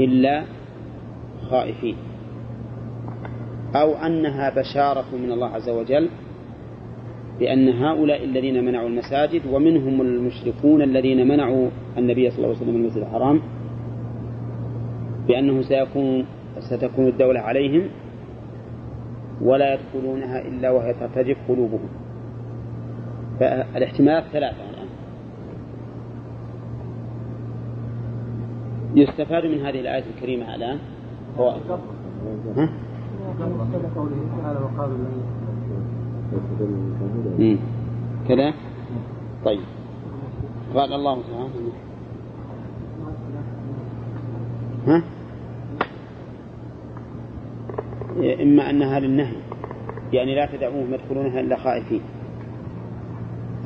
إلا خائفين. أو أنها بشارة من الله عز وجل بأن هؤلاء الذين منعوا المساجد ومنهم المشركون الذين منعوا النبي صلى الله عليه وسلم المسجد الحرام بأنه سيكون ستكون الدولة عليهم ولا يدخلونها إلا وهي ترتجف قلوبهم. فالاحتمالات ثلاثة الآن. يستفاد من هذه الآية الكريمة الآن فوائد. ها؟ كذا؟ طيب. قال الله تعالى. ها؟ إما أنها للنهي يعني لا تدعوهم يدخلونها إلا خائفين.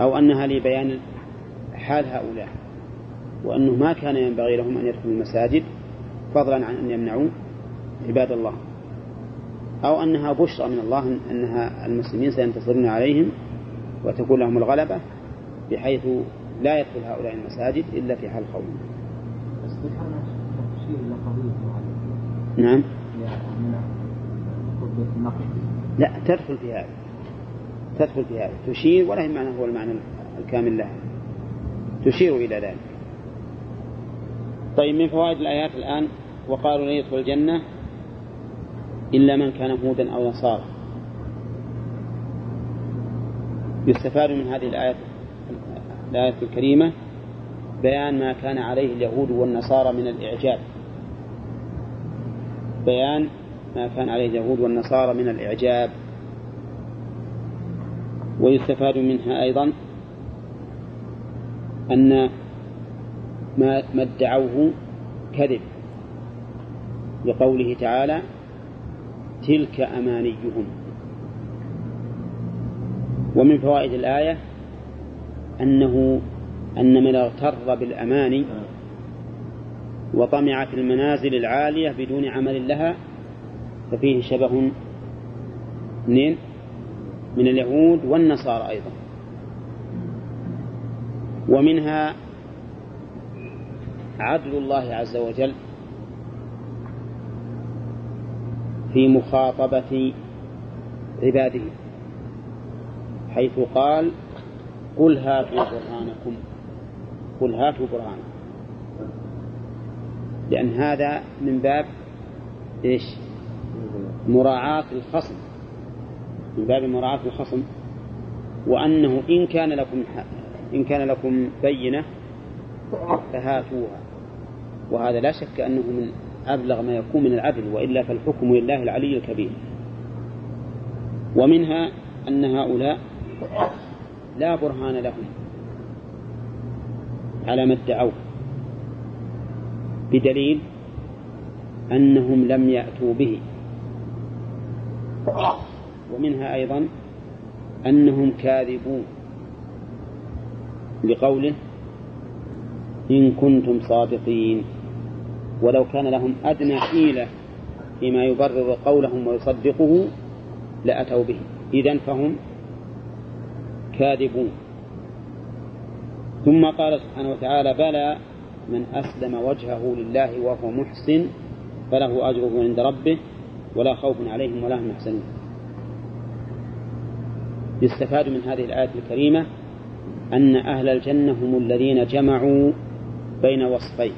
أو أنها لبيان حال هؤلاء وأنه ما كان ينبغي لهم أن يدخلوا المساجد فضلا عن أن يمنعوا عباد الله. أو أنها بشرى من الله أنها المسلمين سينتصرون عليهم وتكون لهم الغلبة بحيث لا يدخل هؤلاء المساجد إلا في حال معينة. نعم. النقل لا تدخل في هذا تدخل في هذا تشير ولا معنى هو المعنى الكامل لها. تشير إلى ذلك. طيب من فوائد الآيات الآن وقالوا لن يدخل الجنة إلا من كان هودا أو نصارى. يستفاد من هذه الآية الآية الكريمة بيان ما كان عليه اليهود والنصارى من الإعجاب. بيان ما كان عليه اليهود والنصارى من الإعجاب. ويستفاد منها أيضا أن ما ما ادعوه كذب لقوله تعالى تلك أمانيهم. ومن فوائد الآية أنه أن من اغتر بالأماني وطمع في المنازل العالية بدون عمل لها ففيه شبه منين؟ من اليهود والنصارى أيضا. ومنها عدل الله عز وجل في مخاطبة عباده حيث قال قل هاتوا برهانكم قل هاتوا برهانكم. لأن هذا من باب إيش؟ مراعاة الخصم. من باب مراعاة الخصم. وأنه إن كان لكم إن كان لكم بينة فهاتوها. وهذا لا شك أنه من أبلغ ما يكون من العدل وإلا فالحكم لله العلي الكبير. ومنها أن هؤلاء لا برهان لهم على ما ادعوه بدليل أنهم لم يأتوا به. ومنها أيضا أنهم كاذبون لقوله إن كنتم صادقين. ولو كان لهم أدنى حيلة فيما يبرر قولهم ويصدقه لأتوا به. إذا فهم كاذبون. ثم قال سبحانه وتعالى بلى من أسلم وجهه لله وهو محسن فله أجره عند ربه. ولا خوف عليهم ولا هم يحزنون. يستفاد من هذه الآية الكريمة أن أهل الجنة هم الذين جمعوا بين وصفين.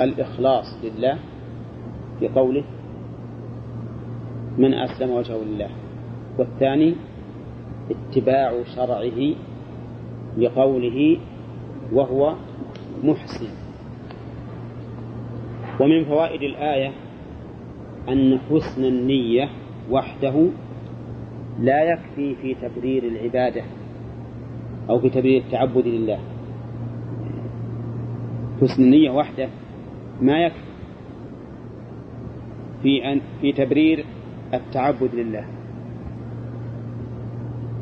الإخلاص لله بقوله من أسلم وجهه لله والثاني اتباع شرعه بقوله وهو محسن. ومن فوائد الآية أن حسن النية وحده لا يكفي في تبرير العبادة أو في تبرير التعبد لله. حسن النية وحده ما يكفي في أن في تبرير التعبد لله.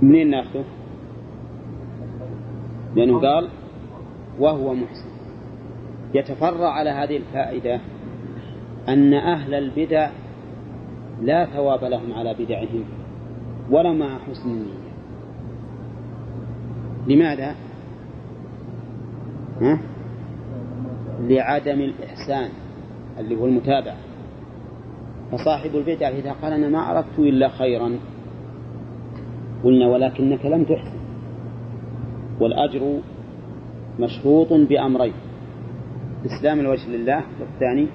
منين ناخذه؟ لأنه قال وهو محسن. يتفرع على هذه الفائدة أن أهل البدع لا ثواب لهم على بدعهم ولا مع حسن النية لماذا؟ ها؟ لعدم الإحسان اللي هو المتابعة فصاحب البدع إذا قال أنا ما أردت إلا خيرا قلنا ولكنك لم تحسن والأجر مشروط بأمرين إسلام الوجه لله والثاني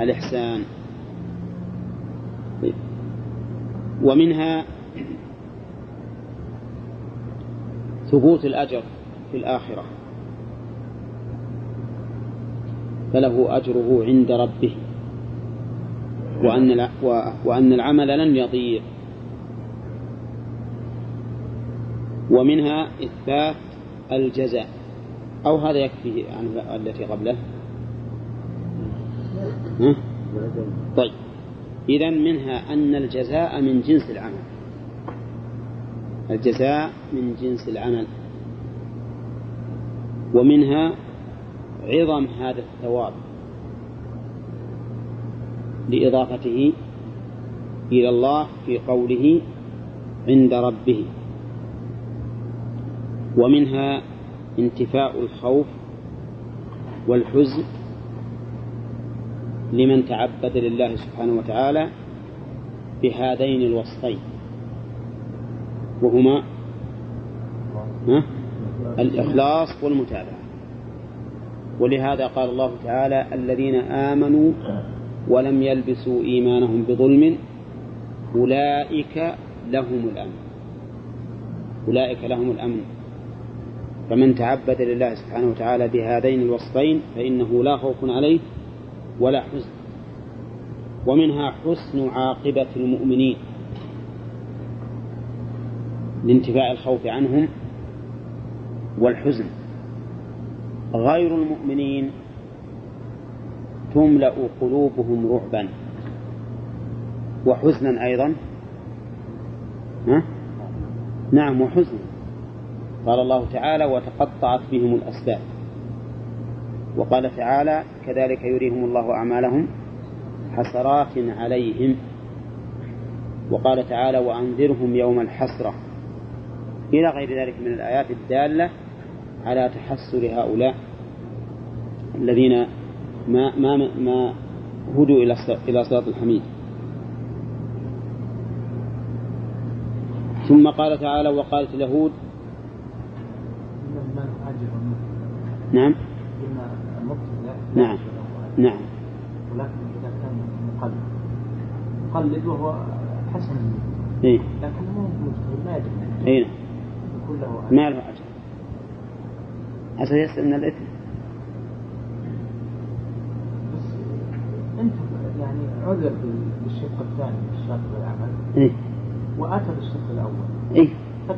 الإحسان. طيب. ومنها ثبوت الأجر في الآخرة. فله أجره عند ربه. وأن وأن العمل لن يضيع. ومنها إثبات الجزاء. أو هذا يكفي عن التي قبله. ها؟ طيب. إذا منها أن الجزاء من جنس العمل. الجزاء من جنس العمل. ومنها عظم هذا الثواب لإضافته إلى الله في قوله عند ربه. ومنها انتفاء الخوف والحزن لمن تعبد لله سبحانه وتعالى بهذين الوصفين. وهما الإخلاص والمتابعة. ولهذا قال الله تعالى الذين آمنوا ولم يلبسوا إيمانهم بظلم أولئك لهم الأمن. أولئك لهم الأمن. فمن تعبد لله سبحانه وتعالى بهذين الوصفين فإنه لا خوف عليه. ولا حزن. ومنها حسن عاقبة المؤمنين. لانتفاء الخوف عنهم والحزن. غير المؤمنين تملأ قلوبهم رعبا. وحزنا أيضا. ها؟ نعم وحزنا. قال الله تعالى وتقطعت بهم الأسباب. وقال تعالى كذلك يريهم الله أعمالهم حسرات عليهم. وقال تعالى وأنذرهم يوم الحسرة. إلى غير ذلك من الآيات الدالة على تحسر هؤلاء الذين ما ما ما هدوا إلى إلى صراط الحميد. ثم قال تعالى وقالت اليهود نعم. نعم. نعم. ولكن إذا كان مقلد. مقلد وهو حسن. إيه؟ لكن مو مجتهد ما يجب إيه؟ يكون له ما له أجر عسى يسأل من الإثم. بس أنت يعني عذر بالشق الثاني من الشرط والعمل. إيه؟ وأتى بالشق الأول. إيه؟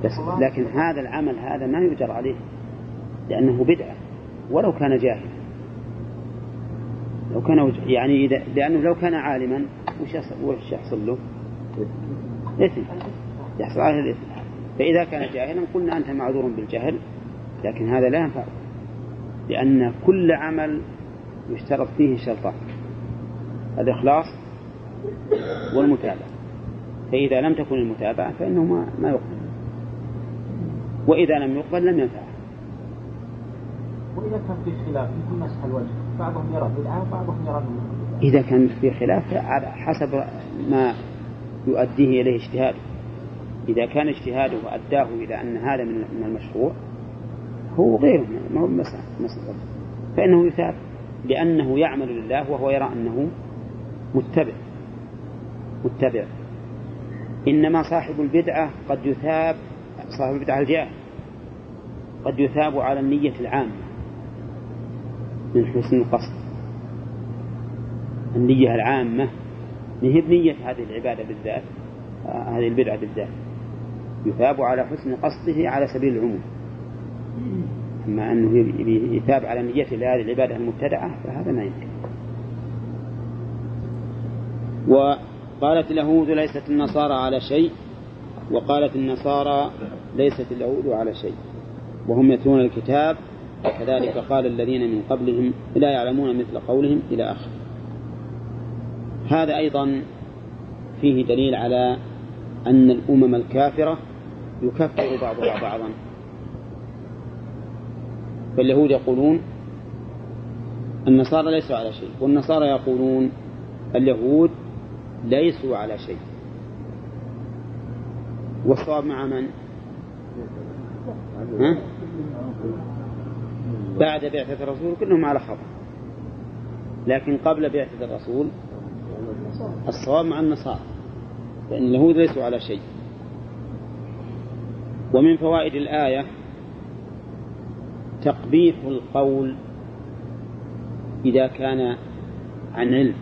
بس لكن هذا العمل هذا ما يؤجر عليه لأنه بدعة. ولو كان جاهلا. لو كان. يعني إذا لأنه لو كان عالما وش يحصل له؟ إثم. يحصل عليه الإثم. فإذا كان جاهلا قلنا أنت معذور بالجهل لكن هذا لا ينفع. لأن كل عمل يشترط فيه شرطان. الإخلاص والمتابعة. فإذا لم تكن المتابعة فإنه ما, ما يقبل. وإذا لم يقبل لم ينفع وإذا كان في خلاف يكون مسح الوجه. بعضهم يرى بدعة وبعضهم يرى إذا كان في خلاف على حسب ما يؤديه إليه اجتهاده. إذا كان اجتهاده أداه إلى أن هذا من المشروع هو غيره ما هو مسألة فإنه يثاب لأنه يعمل لله وهو يرى أنه متبع متبع. إنما صاحب البدعة قد يثاب صاحب البدعة الجاهل قد يثاب على النية العامة. من حسن القصد. النية العامة هي بنية هذه العبادة بالذات هذه البدعة بالذات. يثاب على حسن قصده على سبيل العموم. أما أنه يثاب على نيته لهذه العبادة المبتدعة فهذا ما يمكن. وقالت اليهود ليست النصارى على شيء وقالت النصارى ليست اليهود على شيء. وهم يتلون الكتاب وكذلك قال الذين من قبلهم لا يعلمون مثل قولهم إلى آخر هذا أيضا فيه دليل على أن الأمم الكافرة يكفر بعضها بعضا فاليهود يقولون النصارى ليسوا على شيء والنصارى يقولون اليهود ليسوا على شيء والصواب مع من؟ ها؟ بعد بعثة الرسول كلهم على خطأ. لكن قبل بعثة الرسول الصواب مع النصارى فإن اليهود ليسوا على شيء. ومن فوائد الآية تقبيح القول إذا كان عن علم.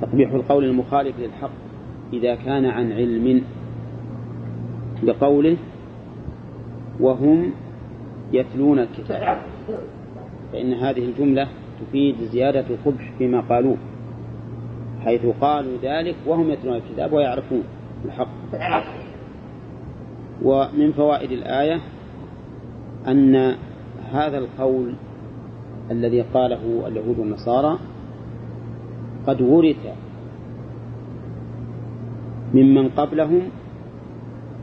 تقبيح القول المخالف للحق إذا كان عن علم بقوله وهم يتلون الكتاب. فإن هذه الجملة تفيد زيادة القبح فيما قالوه حيث قالوا ذلك وهم يتلون الكتاب ويعرفون الحق. ومن فوائد الآية أن هذا القول الذي قاله اليهود والنصارى قد ورث ممن قبلهم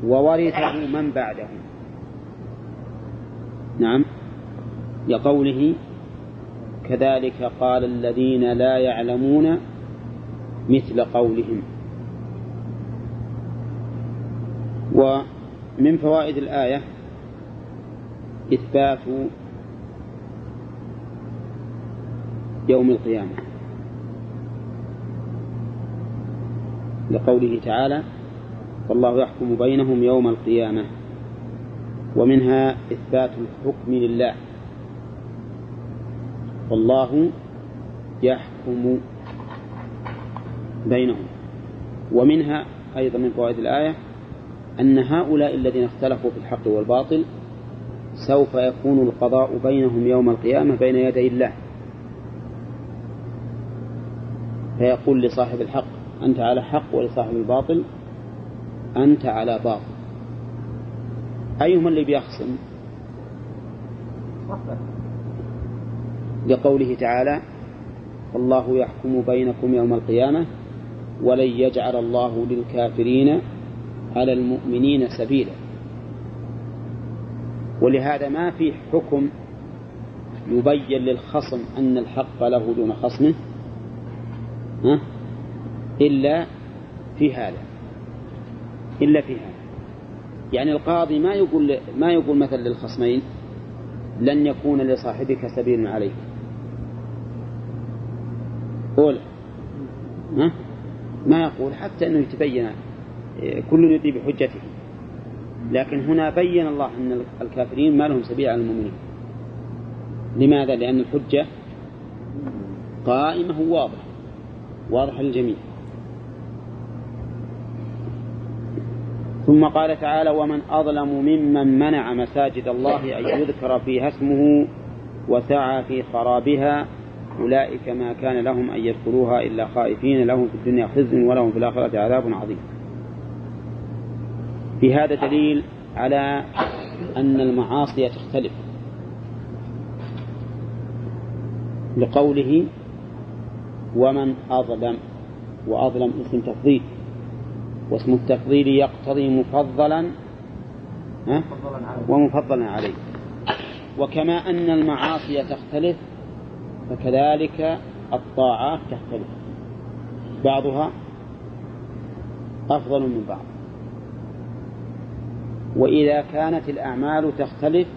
وورثه من بعدهم. نعم. لقوله كذلك قال الذين لا يعلمون مثل قولهم. ومن فوائد الآية إثبات يوم القيامة. لقوله تعالى والله يحكم بينهم يوم القيامة. ومنها إثبات الحكم لله. والله يحكم بينهم. ومنها أيضا من فوائد الآية أن هؤلاء الذين اختلفوا في الحق والباطل سوف يكون القضاء بينهم يوم القيامة بين يدي الله. فيقول لصاحب الحق أنت على حق ولصاحب الباطل أنت على باطل. أيهما اللي بيخصم؟ لقوله تعالى والله يحكم بينكم يوم القيامة ولن يجعل الله للكافرين على المؤمنين سبيلا. ولهذا ما في حكم يبين للخصم أن الحق له دون خصمه؟ إلا في هذا إلا في هذا. يعني القاضي ما يقول ما يقول مثلا للخصمين لن يكون لصاحبك سبيل عليك. قول. ها؟ ما يقول حتى أنه يتبين كل يدي بحجته. لكن هنا بين الله أن الكافرين ما لهم سبيل على المؤمنين. لماذا؟ لأن الحجة قائمة واضحة واضحة للجميع. ثم قال تعالى ومن أظلم ممن منع مساجد الله أن يذكر فيها اسمه وسعى في خرابها أولئك ما كان لهم أن يدخلوها إلا خائفين لهم في الدنيا خزي ولهم في الآخرة عذاب عظيم. في هذا دليل على أن المعاصي تختلف. لقوله ومن أظلم وأظلم اسم تفضيل. واسم التفضيل يقتضي مفضلا ومفضلا عليه وكما أن المعاصي تختلف فكذلك الطاعات تختلف. بعضها أفضل من بعض. وإذا كانت الأعمال تختلف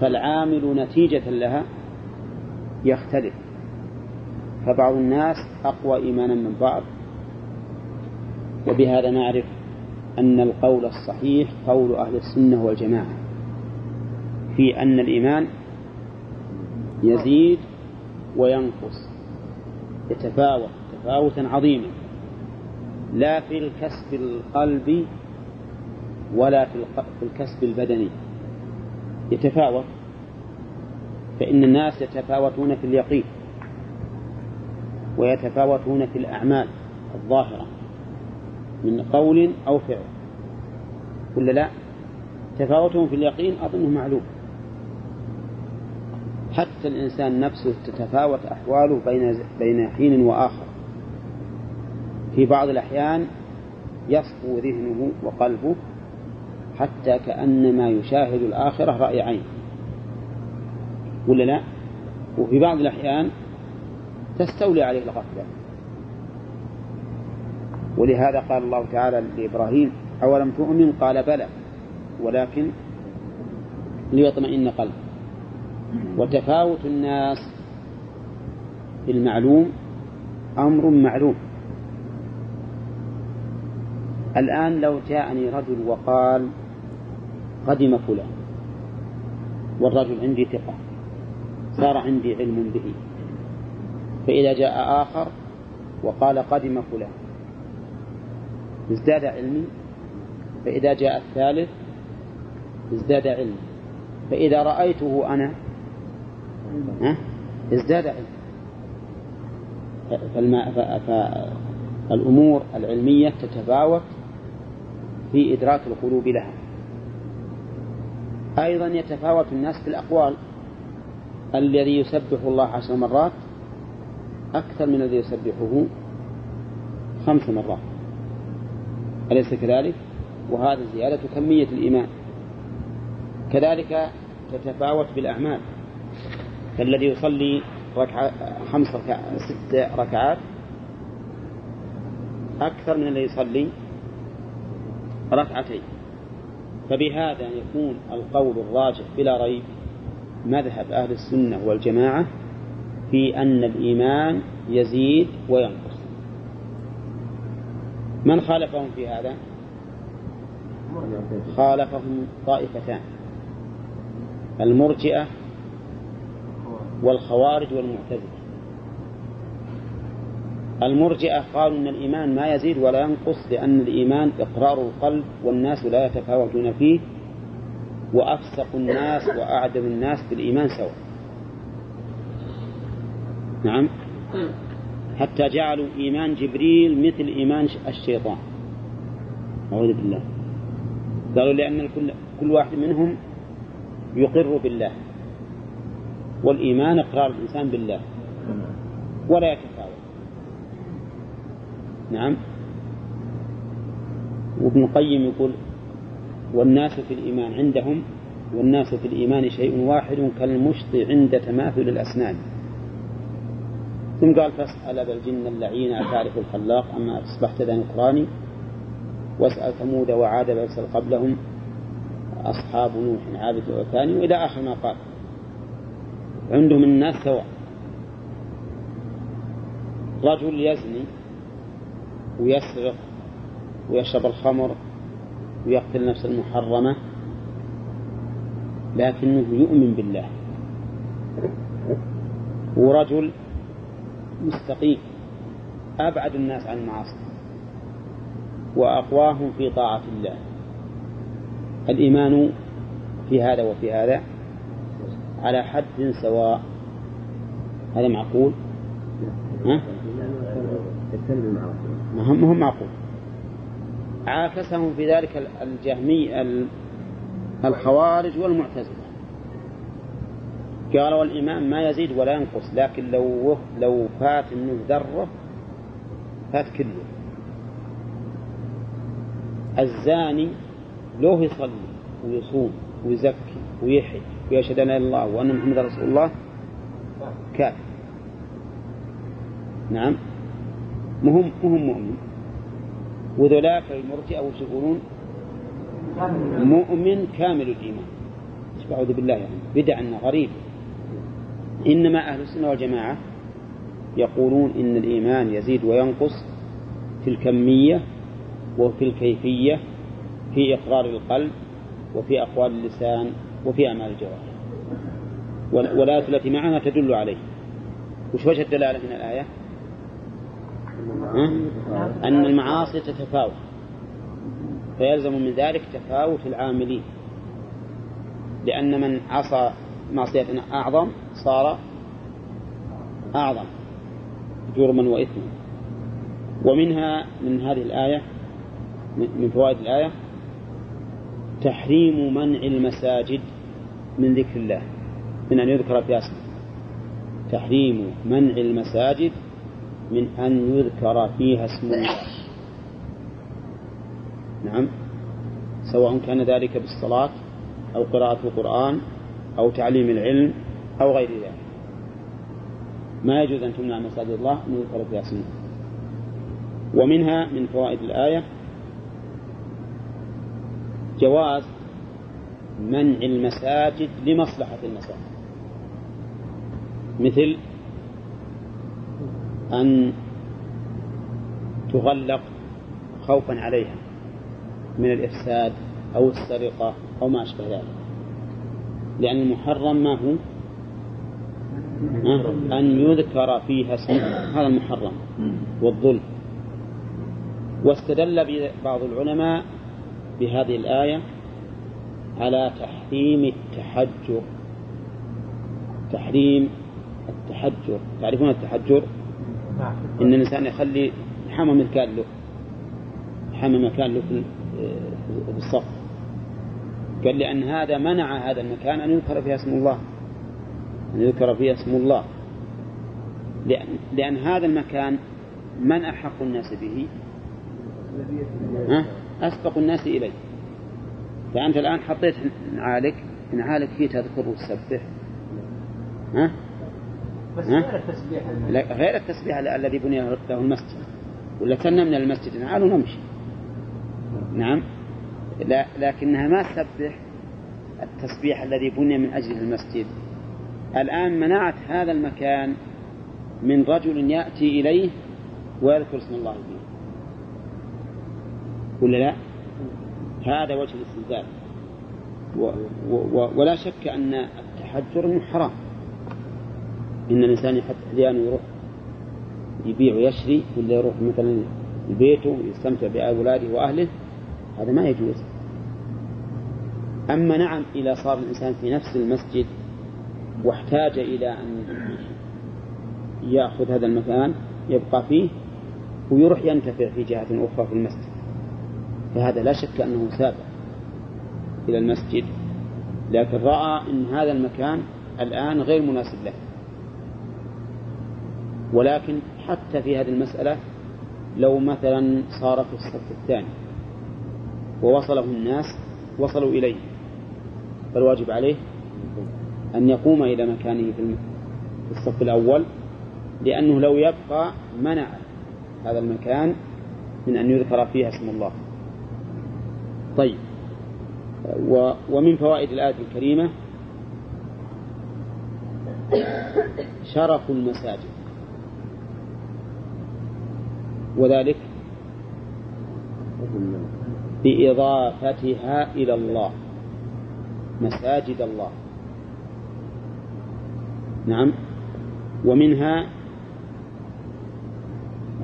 فالعامل نتيجة لها يختلف. فبعض الناس أقوى إيمانا من بعض وبهذا نعرف أن القول الصحيح قول أهل السنة والجماعة في أن الإيمان يزيد وينقص يتفاوت تفاوتا عظيما لا في الكسب القلبي ولا في الكسب البدني يتفاوت فإن الناس يتفاوتون في اليقين ويتفاوتون في الأعمال الظاهرة. من قول أو فعل. ولا لا؟ تفاوتهم في اليقين أظنه معلوم. حتى الإنسان نفسه تتفاوت أحواله بين بين حين وآخر. في بعض الأحيان يصفو ذهنه وقلبه حتى كأنما يشاهد الآخرة رأي عين. ولا لا؟ وفي بعض الأحيان تستولي عليه الغفلة. ولهذا قال الله تعالى لإبراهيم أولم تؤمن؟ قال بلى. ولكن ليطمئن قلبه. وتفاوت الناس في المعلوم أمر معلوم. الآن لو جاءني رجل وقال قدم فلان والرجل عندي ثقة صار عندي علم به فإذا جاء آخر وقال قدم فلان ازداد علمي فإذا جاء الثالث ازداد علمي. فإذا رأيته أنا ازداد علمي. فالأمور العلمية تتفاوت في إدراك القلوب لها. أيضا يتفاوت الناس في الأقوال. الذي يسبح الله عشر مرات أكثر من الذي يسبحه خمس مرات. أليس كذلك؟ وهذا زيادة كمية الإيمان. كذلك تتفاوت بالأعمال. فالذي يصلي ركعة خمس ركعات ست ركعات. أكثر من الذي يصلي ركعتين. فبهذا يكون القول الراجح بلا ريب مذهب أهل السنة والجماعة في أن الإيمان يزيد وينقص. من خالفهم في هذا؟ خالفهم طائفتان. المرجئة والخوارج والمعتزلة. المرجئة قالوا أن الإيمان ما يزيد ولا ينقص لأن الإيمان إقرار القلب والناس لا يتفاوتون فيه وأفسق الناس وأعدم الناس بالإيمان سواء. نعم. حتى جعلوا إيمان جبريل مثل إيمان الشيطان. أعوذ بالله. قالوا لأن كل, كل واحد منهم يقر بالله والإيمان إقرار الإنسان بالله. ولا يتفاوت. نعم. وابن القيم يقول والناس في الإيمان عندهم والناس في الإيمان شيء واحد كالمشط عند تماثل الأسنان. ثم قال فاسأل أبا الجن اللعين أتعرف الخلاق؟ أما أصبحت ذا نكراني. واسأل ثمود وعاد بأسل قبلهم. أصحاب نوح عابد وثاني وإلى آخر ما قال. عندهم الناس سواء. رجل يزني ويسرق ويشرب الخمر ويقتل النفس المحرمة لكنه يؤمن بالله. ورجل مستقيم. أبعد الناس عن المعاصي. وأقواهم في طاعة الله. الإيمان في هذا وفي هذا على حد سواء. هذا معقول؟ ها؟ ما معقول. عاكسهم في ذلك الجهمي الخوارج والمعتزلة. قالوا الإيمان ما يزيد ولا ينقص لكن لو لو فات منه ذرة فات كله. الزاني لو يصلي ويصوم ويزكي ويحج ويشهد أن إله الله وأن محمد رسول الله كافر. نعم. مهم مهم مؤمن وذولاك المرجئة وش يقولون؟ مؤمن كامل الإيمان. أعوذ بالله. يعني بدعا غريب. إنما أهل السنة والجماعة يقولون إن الإيمان يزيد وينقص في الكمية وفي الكيفية في إقرار القلب وفي أقوال اللسان وفي أعمال الجوارح. والآيات التي معنا تدل عليه. وش وجه الدلالة من الآية؟ أن المعاصي تتفاوت. فيلزم من ذلك تفاوت العاملين. لأن من عصى معصية أعظم صار أعظم جرما وإثما. ومنها من هذه الآية من فوائد الآية تحريم منع المساجد من ذكر الله من أن يذكر فيها اسمه تحريم منع المساجد من أن يذكر فيها اسم الله. نعم. سواء كان ذلك بالصلاة أو قراءة القرآن أو تعليم العلم أو غير ذلك. ما يجوز أن تمنع مساجد الله أن يذكر فيها اسمه ومنها من فوائد الآية جواز منع المساجد لمصلحة المساجد. مثل أن تغلق خوفا عليها من الإفساد أو السرقة أو ما أشبه ذلك. لأن المحرم ما هو؟ أن يذكر فيها اسم. هذا المحرم والظلم. واستدل بعض العلماء بهذه الآية على تحريم التحجر. تحريم التحجر. تعرفون التحجر؟ نعم. إن الإنسان يخلي حمى مكان له. حمى مكان له في الصف. قال لأن هذا منع هذا المكان أن يذكر فيها اسم الله. أن يذكر فيها اسم الله. لأن, لأن هذا المكان من أحق الناس به؟ أسبق الناس إليه. فأنت الآن حطيت نعالك نعالك فيه تذكر وتسبح. ها؟ بس ها؟ غير التسبيح غير التسبيح الذي بني له المسجد. ولا كنا من المسجد نعال ونمشي نعم. لا لكنها ما تسبح التسبيح الذي بني من أجله المسجد. الآن منعت هذا المكان من رجل يأتي إليه ويذكر اسم الله فيه. ولا لا؟ هذا وجه الاستنزال ولا شك أن التحجر منه حرام. إن الإنسان حتى أحيانا يروح يبيع ويشري ولا يروح مثلا بيته ويستمتع بأولاده وأهله هذا ما يجوز. أما نعم إذا صار الإنسان في نفس المسجد واحتاج إلى أن يأخذ هذا المكان يبقى فيه ويروح ينتفع في جهة أخرى في المسجد. فهذا لا شك أنه سابق إلى المسجد لكن رأى أن هذا المكان الآن غير مناسب له. ولكن حتى في هذه المسألة لو مثلا صار في الصف الثاني ووصله الناس وصلوا إليه فالواجب عليه أن يقوم إلى مكانه في الصف الأول لأنه لو يبقى منع هذا المكان من أن يذكر فيها اسم الله. طيب. ومن فوائد الآية الكريمة شرف المساجد. وذلك بإضافتها إلى الله مساجد الله. نعم. ومنها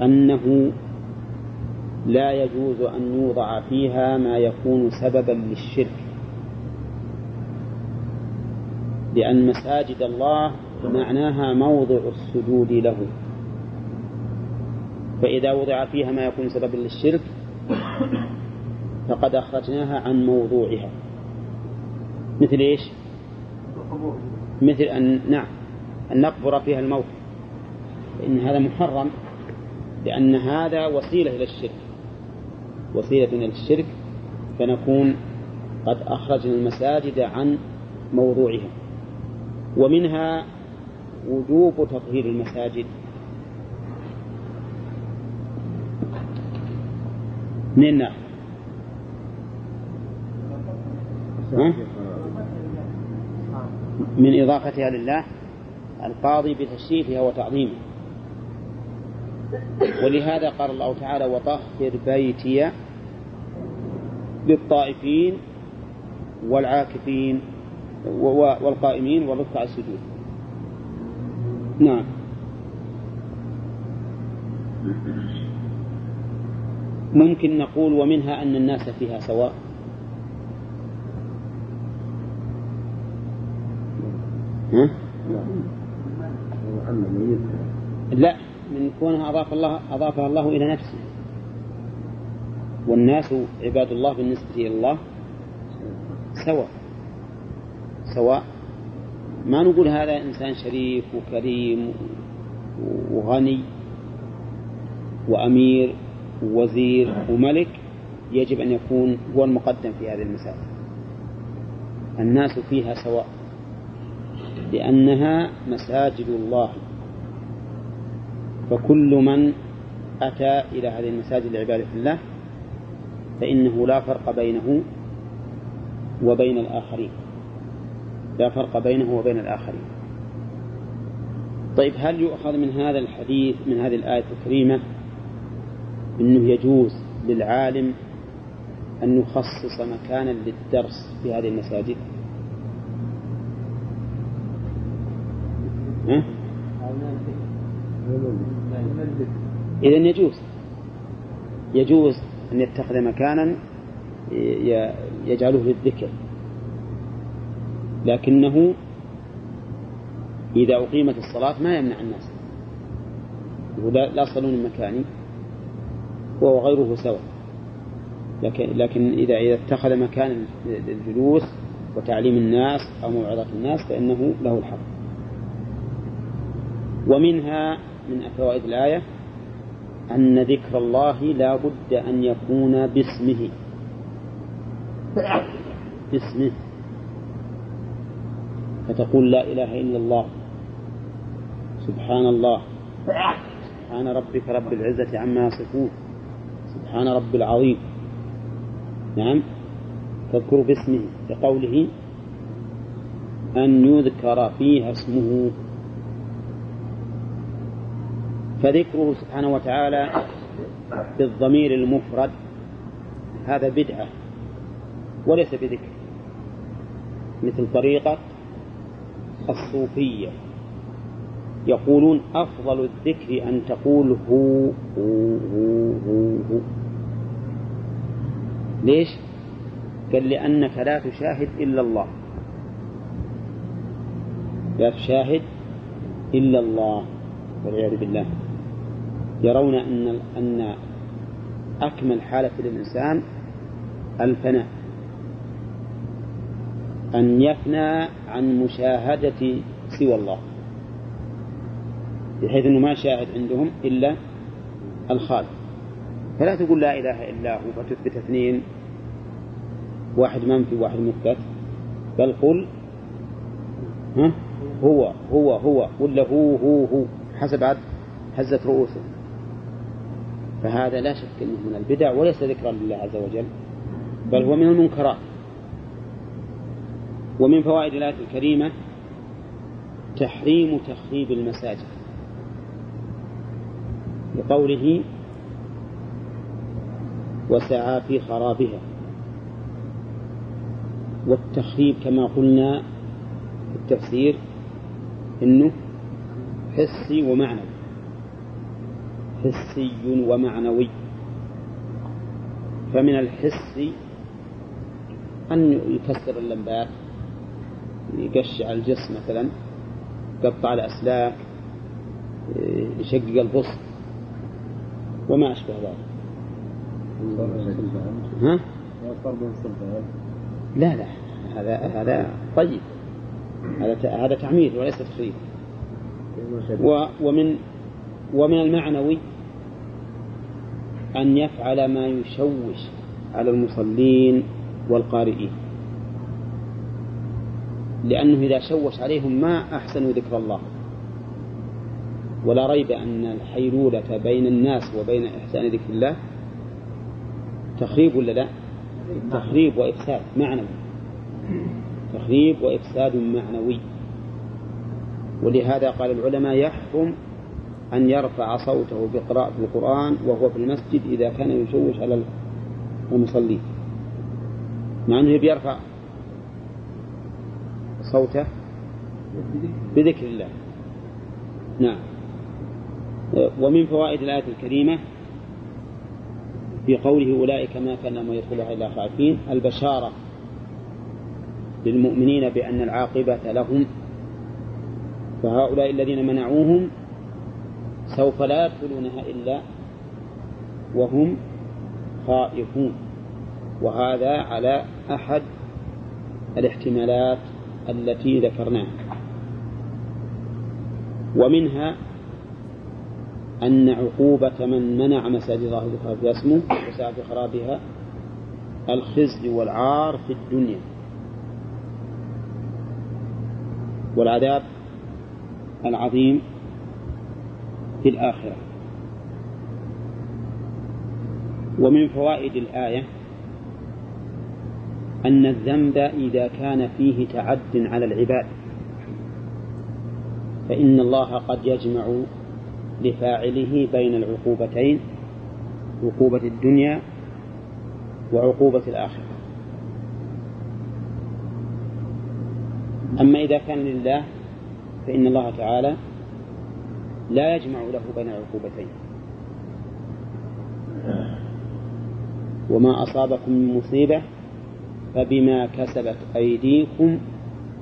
أنه لا يجوز أن يوضع فيها ما يكون سببا للشرك. لأن مساجد الله معناها موضع السجود له. فإذا وضع فيها ما يكون سببا للشرك فقد أخرجناها عن موضوعها. مثل إيش؟ مثل أن نعم. أن نقبر فيها الموت. فإن هذا محرم لأن هذا وسيلة إلى الشرك. وسيلة إلى الشرك فنكون قد أخرجنا المساجد عن موضوعها. ومنها وجوب تطهير المساجد. من ها؟ من إضافتها لله؟ القاضي بتشريفها وتعظيمها ولهذا قال الله تعالى وطهر بيتي للطائفين والعاكفين والقائمين والركع السجود. نعم. ممكن نقول ومنها أن الناس فيها سواء. ها؟ لا من كونها أضاف الله أضافها الله إلى نفسه. والناس عباد الله بالنسبة إلى الله سواء سواء ما نقول هذا إنسان شريف وكريم وغني وأمير ووزير وملك يجب أن يكون هو المقدم في هذه المسائل. الناس فيها سواء. لأنها مساجد الله. فكل من أتى إلى هذه المساجد لعبادة الله فإنه لا فرق بينه وبين الآخرين. لا فرق بينه وبين الآخرين. طيب هل يؤخذ من هذا الحديث من هذه الآية الكريمة أنه يجوز للعالم أن يخصص مكانا للدرس في هذه المساجد؟ إذا يجوز. يجوز أن يتخذ مكانا يجعله للذكر. لكنه إذا أقيمت الصلاة ما يمنع الناس. لا صالون مكاني. هو وغيره سواء. لكن لكن إذا إذا اتخذ مكان للجلوس وتعليم الناس أو موعظة الناس فإنه له الحق. ومنها من فوائد الآية أن ذكر الله لا بد أن يكون باسمه. باسمه. فتقول لا إله إلا الله. سبحان الله. سبحان ربك رب العزة عما يصفون. سبحان رب العظيم. نعم. تذكر باسمه. لقوله أن يذكر فيها اسمه. فذكره سبحانه وتعالى بالضمير المفرد هذا بدعة وليس بذكر مثل طريقة الصوفية يقولون أفضل الذكر أن تقول هو هو هو هو, هو. ليش؟ قال لأنك لا تشاهد إلا الله لا تشاهد إلا الله والعياذ بالله يرون أن أن أكمل حالة للإنسان الفناء. أن يفنى عن مشاهدة سوى الله بحيث أنه ما شاهد عندهم إلا الخالق. فلا تقول لا إله إلا هو فتثبت اثنين واحد منفي واحد مثبت بل قل ها؟ هو هو هو ولا هو هو هو. حسب عد هزت رؤوسهم فهذا لا شك إنه من البدع وليس ذكرا لله عز وجل بل هو من المنكرات. ومن فوائد الآية الكريمة تحريم تخريب المساجد. لقوله وسعى في خرابها. والتخريب كما قلنا في التفسير إنه حسي ومعنوي حسي ومعنوي. فمن الحس أن يكسر اللمبات يقشع الجسم مثلا يقطع الأسلاك يشقق البسط وما أشبه ذلك. ها؟ لا لا هذا هذا طيب. هذا هذا تعمير وليس تخريب ومن ومن المعنوي أن يفعل ما يشوش على المصلين والقارئين. لأنه إذا شوش عليهم ما أحسنوا ذكر الله. ولا ريب أن الحيلولة بين الناس وبين إحسان ذكر الله تخريب ولا لا؟ تخريب وإفساد معنوي. تخريب وإفساد معنوي. ولهذا قال العلماء يحكم أن يرفع صوته بقراءة القرآن وهو في المسجد إذا كان يشوش على المصلين مع أنه بيرفع صوته بذكر الله. نعم. ومن فوائد الآية الكريمة في قوله أولئك ما كان لهم يدخلها إلا خائفين البشارة للمؤمنين بأن العاقبة لهم فهؤلاء الذين منعوهم سوف لا يدخلونها إلا وهم خائفون. وهذا على أحد الاحتمالات التي ذكرناها. ومنها أن عقوبة من منع مساجد الله ذكر اسمه وسعى خرابها الخزي والعار في الدنيا. والعذاب العظيم في الآخرة. ومن فوائد الآية أن الذنب إذا كان فيه تعد على العباد فإن الله قد يجمع لفاعله بين العقوبتين عقوبة الدنيا وعقوبة الآخرة. أما إذا كان لله فإن الله تعالى لا يجمع له بين العقوبتين وما أصابكم من مصيبة فبما كسبت أيديكم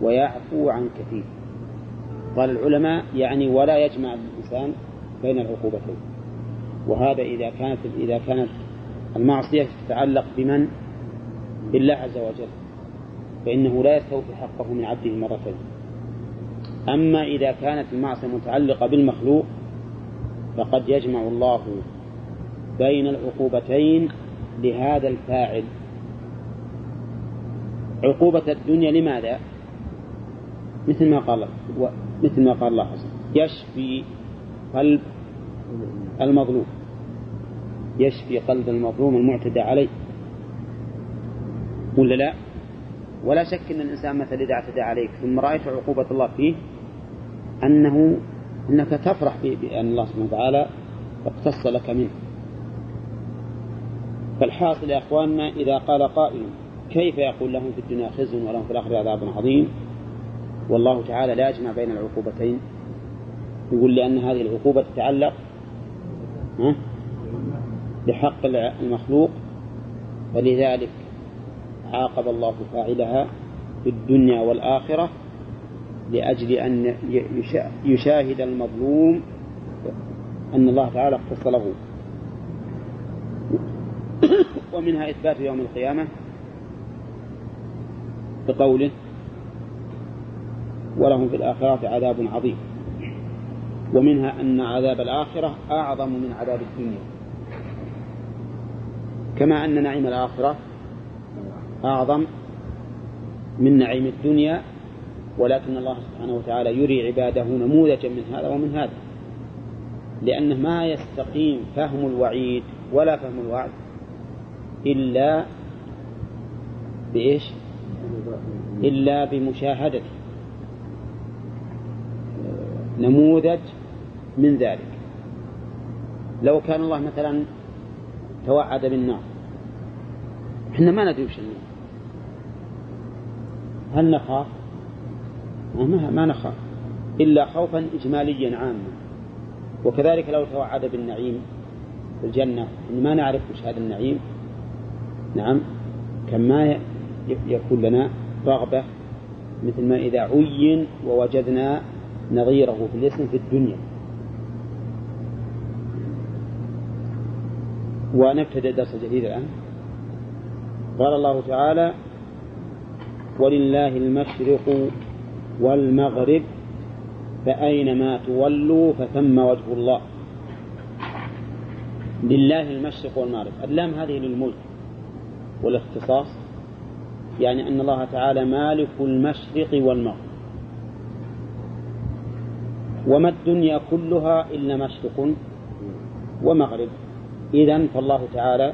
ويعفو عن كثير. قال العلماء يعني ولا يجمع الإنسان بين العقوبتين. وهذا إذا كانت إذا كانت المعصية تتعلق بمن؟ بالله عز وجل. فإنه لا يستوفي حقه من عبده مرتين. أما إذا كانت المعصية متعلقة بالمخلوق فقد يجمع الله بين العقوبتين لهذا الفاعل عقوبة الدنيا لماذا؟ مثل ما قال مثل ما قال الله يشفي قلب المظلوم يشفي قلب المظلوم المعتدى عليه ولا لا؟ ولا شك أن الإنسان مثلا إذا اعتدى عليك ثم رأيت عقوبة الله فيه أنه أنك تفرح بأن الله سبحانه وتعالى اقتص لك منه. فالحاصل يا أخواننا إذا قال قائل كيف يقول لهم في الدنيا خزي ولهم في الآخرة عذاب عظيم؟ والله تعالى لا يجمع بين العقوبتين. يقول لأن هذه العقوبة تتعلق بحق المخلوق ولذلك عاقب الله فاعلها في الدنيا والآخرة. لأجل أن يشاهد المظلوم أن الله تعالى اختص له ومنها إثبات يوم القيامة بقوله ولهم في الآخرة عذاب عظيم. ومنها أن عذاب الآخرة أعظم من عذاب الدنيا. كما أن نعيم الآخرة أعظم من نعيم الدنيا ولكن الله سبحانه وتعالى يري عباده نموذجا من هذا ومن هذا. لأنه ما يستقيم فهم الوعيد ولا فهم الوعد إلا بإيش؟ إلا بمشاهدة. نموذج من ذلك. لو كان الله مثلا توعد بالنار. إحنا ما ندري وش النار. هل نخاف؟ ما, ما نخاف إلا خوفا إجماليا عاما. وكذلك لو توعد بالنعيم في الجنة إن ما نعرف وش هذا النعيم. نعم كما يكون لنا رغبة مثل ما إذا عين ووجدنا نظيره في الاسم في الدنيا. ونبتدأ الدرس الجديد الآن. قال الله تعالى ولله المشرق والمغرب فأينما تولوا فثم وجه الله. لله المشرق والمغرب. اللام هذه للملك والاختصاص يعني أن الله تعالى مالك المشرق والمغرب. وما الدنيا كلها إلا مشرق ومغرب. إذا فالله تعالى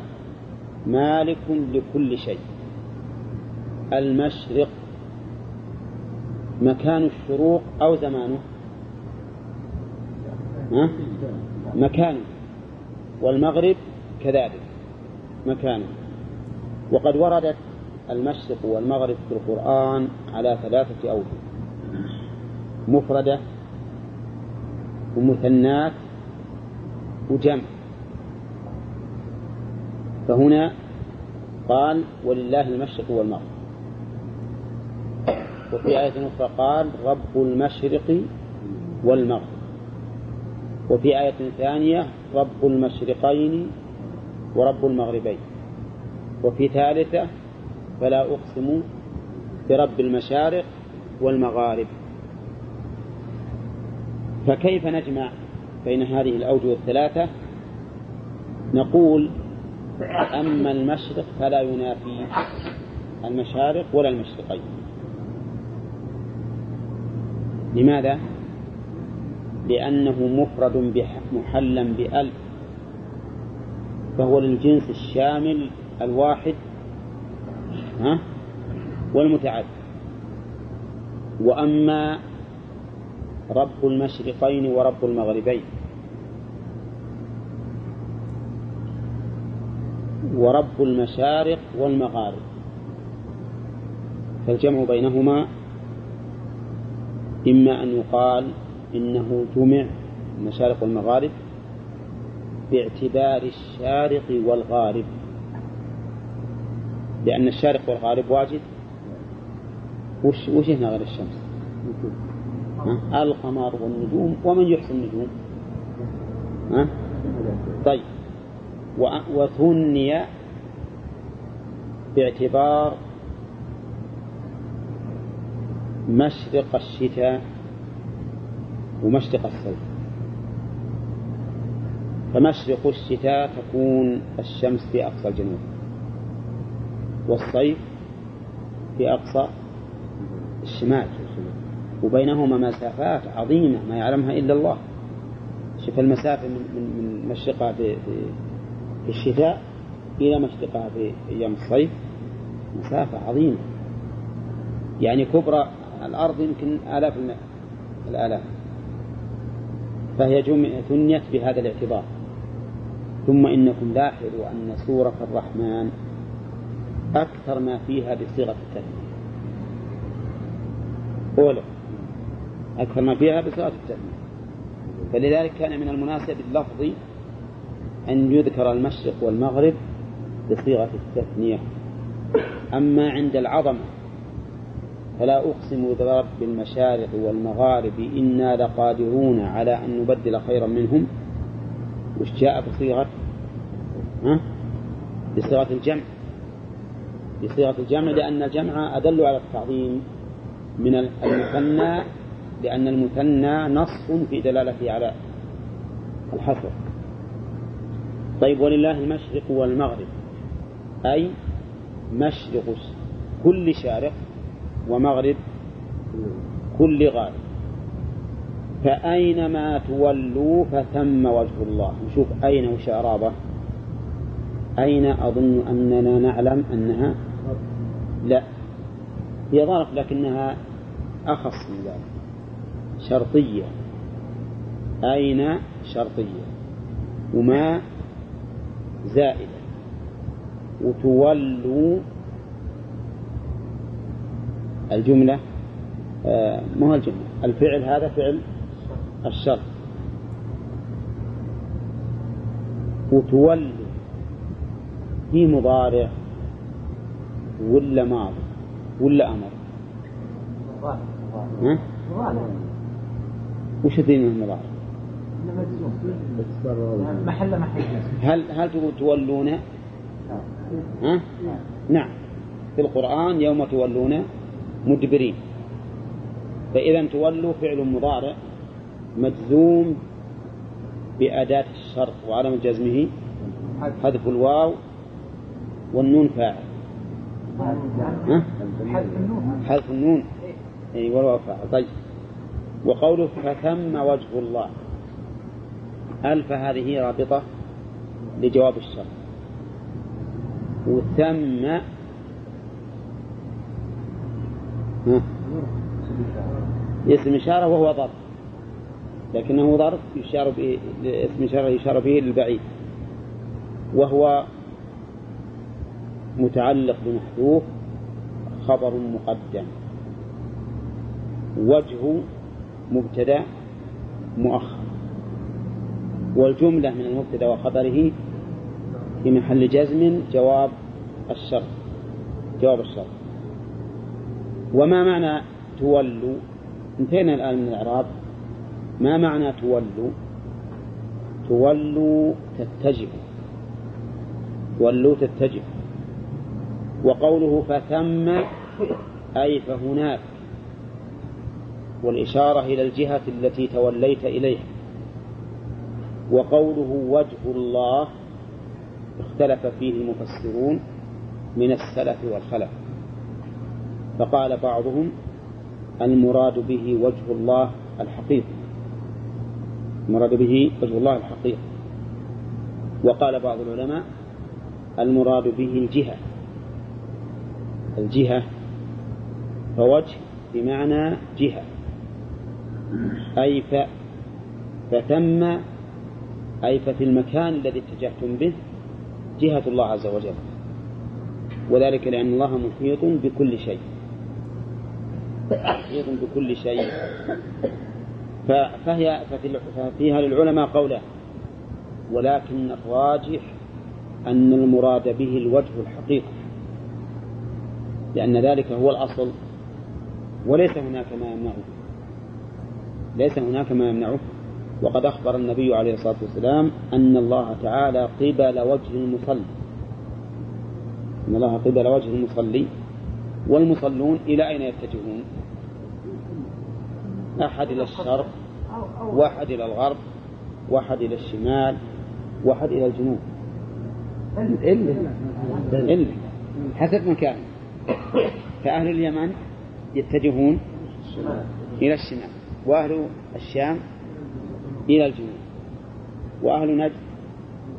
مالك لكل شيء. المشرق مكان الشروق أو زمانه. ها؟ مكانه والمغرب كذلك مكانه وقد وردت المشرق والمغرب في القرآن على ثلاثة أوجه. مفردة ومثنات وجمع. فهنا قال ولله المشرق والمغرب. وفي آية أخرى قال رب المشرق والمغرب. وفي آية ثانية رب المشرقين ورب المغربين. وفي ثالثة فلا أقسم برب المشارق والمغارب. فكيف نجمع بين هذه الأوجه الثلاثة نقول أما المشرق فلا ينافي المشارق ولا المشرقين. لماذا؟ لأنه مفرد محلا بألف فهو للجنس الشامل الواحد ها؟ والمتعدد. وأما رب المشرقين ورب المغربين. ورب المشارق والمغارب. فالجمع بينهما إما أن يقال إنه جمع المشارق والمغارب باعتبار الشارق والغارب لأن الشارق والغارب واجد. وش, وش هنا غير الشمس؟ القمر والنجوم ومن يحسن النجوم. ها؟ طيب. وثني باعتبار مشرق الشتاء ومشرق الصيف. فمشرق الشتاء تكون الشمس في أقصى الجنوب والصيف في أقصى الشمال. وبينهما مسافات عظيمة ما يعلمها إلا الله. شوف المسافة من, من, مشرقها في, في الشتاء إلى مشرقها في أيام الصيف مسافة عظيمة. يعني كبرى الأرض يمكن آلاف الآلاف. فهي ثنيت بهذا الاعتبار. ثم إنكم لاحظوا أن سورة الرحمن أكثر ما فيها بصيغة التثنية أولى أكثر ما فيها بصيغة التثنية فلذلك كان من المناسب اللفظي أن يذكر المشرق والمغرب بصيغة التثنية. أما عند العظمة فلا أقسم برب المشارق والمغارب إنا لقادرون على أن نبدل خيرا منهم. وش جاء بصيغة ها؟ بصيغة الجمع. بصيغة الجمع لأن الجمع أدل على التعظيم من المثنى لأن المثنى نص في دلالته على الحصر. طيب ولله المشرق والمغرب. أي مشرق كل شارق. ومغرب كل غارب. فأينما تولوا فثم وجه الله. نشوف أين وش أرابه أين أظن أننا نعلم أنها؟ لا. هي ظرف لكنها أخص من ذلك. شرطية. أين شرطية؟ وما زائدة. وتولوا الجملة آه ما هو الجملة؟ الفعل هذا فعل الشرط. وتولوا في مضارع ولا ماضي؟ ولا أمر؟ ها؟ وش الدين من المضارع؟ محل محل. هل هل تقول تولون؟ ها؟ نعم. في القرآن يوم تولون مدبرين. فإذا تولوا فعل مضارع مجزوم بأداة الشرط وعلم جزمه. حذف الواو والنون فاعل؟ حذف النون. النون أي والواو فاعل. طيب. وقوله فثم وجه الله. ألف هذه رابطة لجواب الشرط؟ وثم ها؟ اسم إشارة وهو ظرف لكنه ظرف يشار به اسم إشارة يشار به للبعيد. وهو متعلق بمحذوف خبر مقدم. وجه مبتدا مؤخر. والجملة من المبتدا وخبره في محل جزم جواب الشرط. جواب الشرط. وما معنى تولوا؟ انتهينا الآن من الإعراب. ما معنى تولوا؟ تولوا تتجهوا تولوا تتجهوا وقوله فثم أي فهناك. والإشارة إلى الجهة التي توليت إليها. وقوله وجه الله اختلف فيه المفسرون من السلف والخلف. فقال بعضهم المراد به وجه الله الحقيقي المراد به وجه الله الحقيقي وقال بعض العلماء المراد به الجهة. الجهة فوجه بمعنى جهة. أي ف فثم أي ففي المكان الذي اتجهتم به جهة الله عز وجل. وذلك لأن الله محيط بكل شيء. محيط بكل شيء. فهي ففيها للعلماء قولان ولكن الراجح أن المراد به الوجه الحقيقي لأن ذلك هو الأصل وليس هناك ما يمنعه. ليس هناك ما يمنعه. وقد أخبر النبي عليه الصلاة والسلام أن الله تعالى قبل وجه المصلي. أن الله قبل وجه المصلي والمصلون إلى أين يتجهون؟ أحد إلى الشرق واحد إلى الغرب واحد إلى الشمال واحد إلى الجنوب. إلا. إلا. حسب مكان. فأهل اليمن يتجهون إلى الشمال وأهل الشام إلى الجنوب وأهل نجد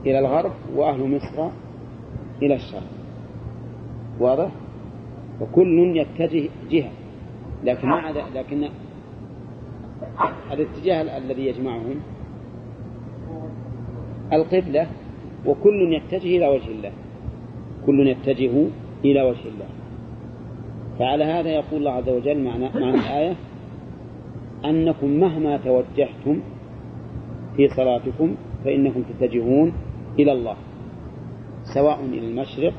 إلى الغرب وأهل مصر إلى الشرق. واضح؟ وكل يتجه جهة. لكن مع لكن الاتجاه الذي يجمعهم القبلة وكل يتجه إلى وجه الله. كل يتجه إلى وجه الله. فعلى هذا يقول الله عز وجل معنى, معنى الآية أنكم مهما توجهتم في صلاتكم فإنكم تتجهون إلى الله سواء إلى المشرق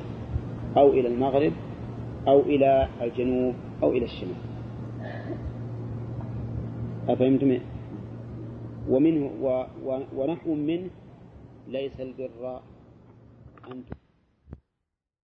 أو إلى المغرب أو إلى الجنوب أو إلى الشمال. أفهمتم؟ ومنه و و ونحو منه ليس البر أن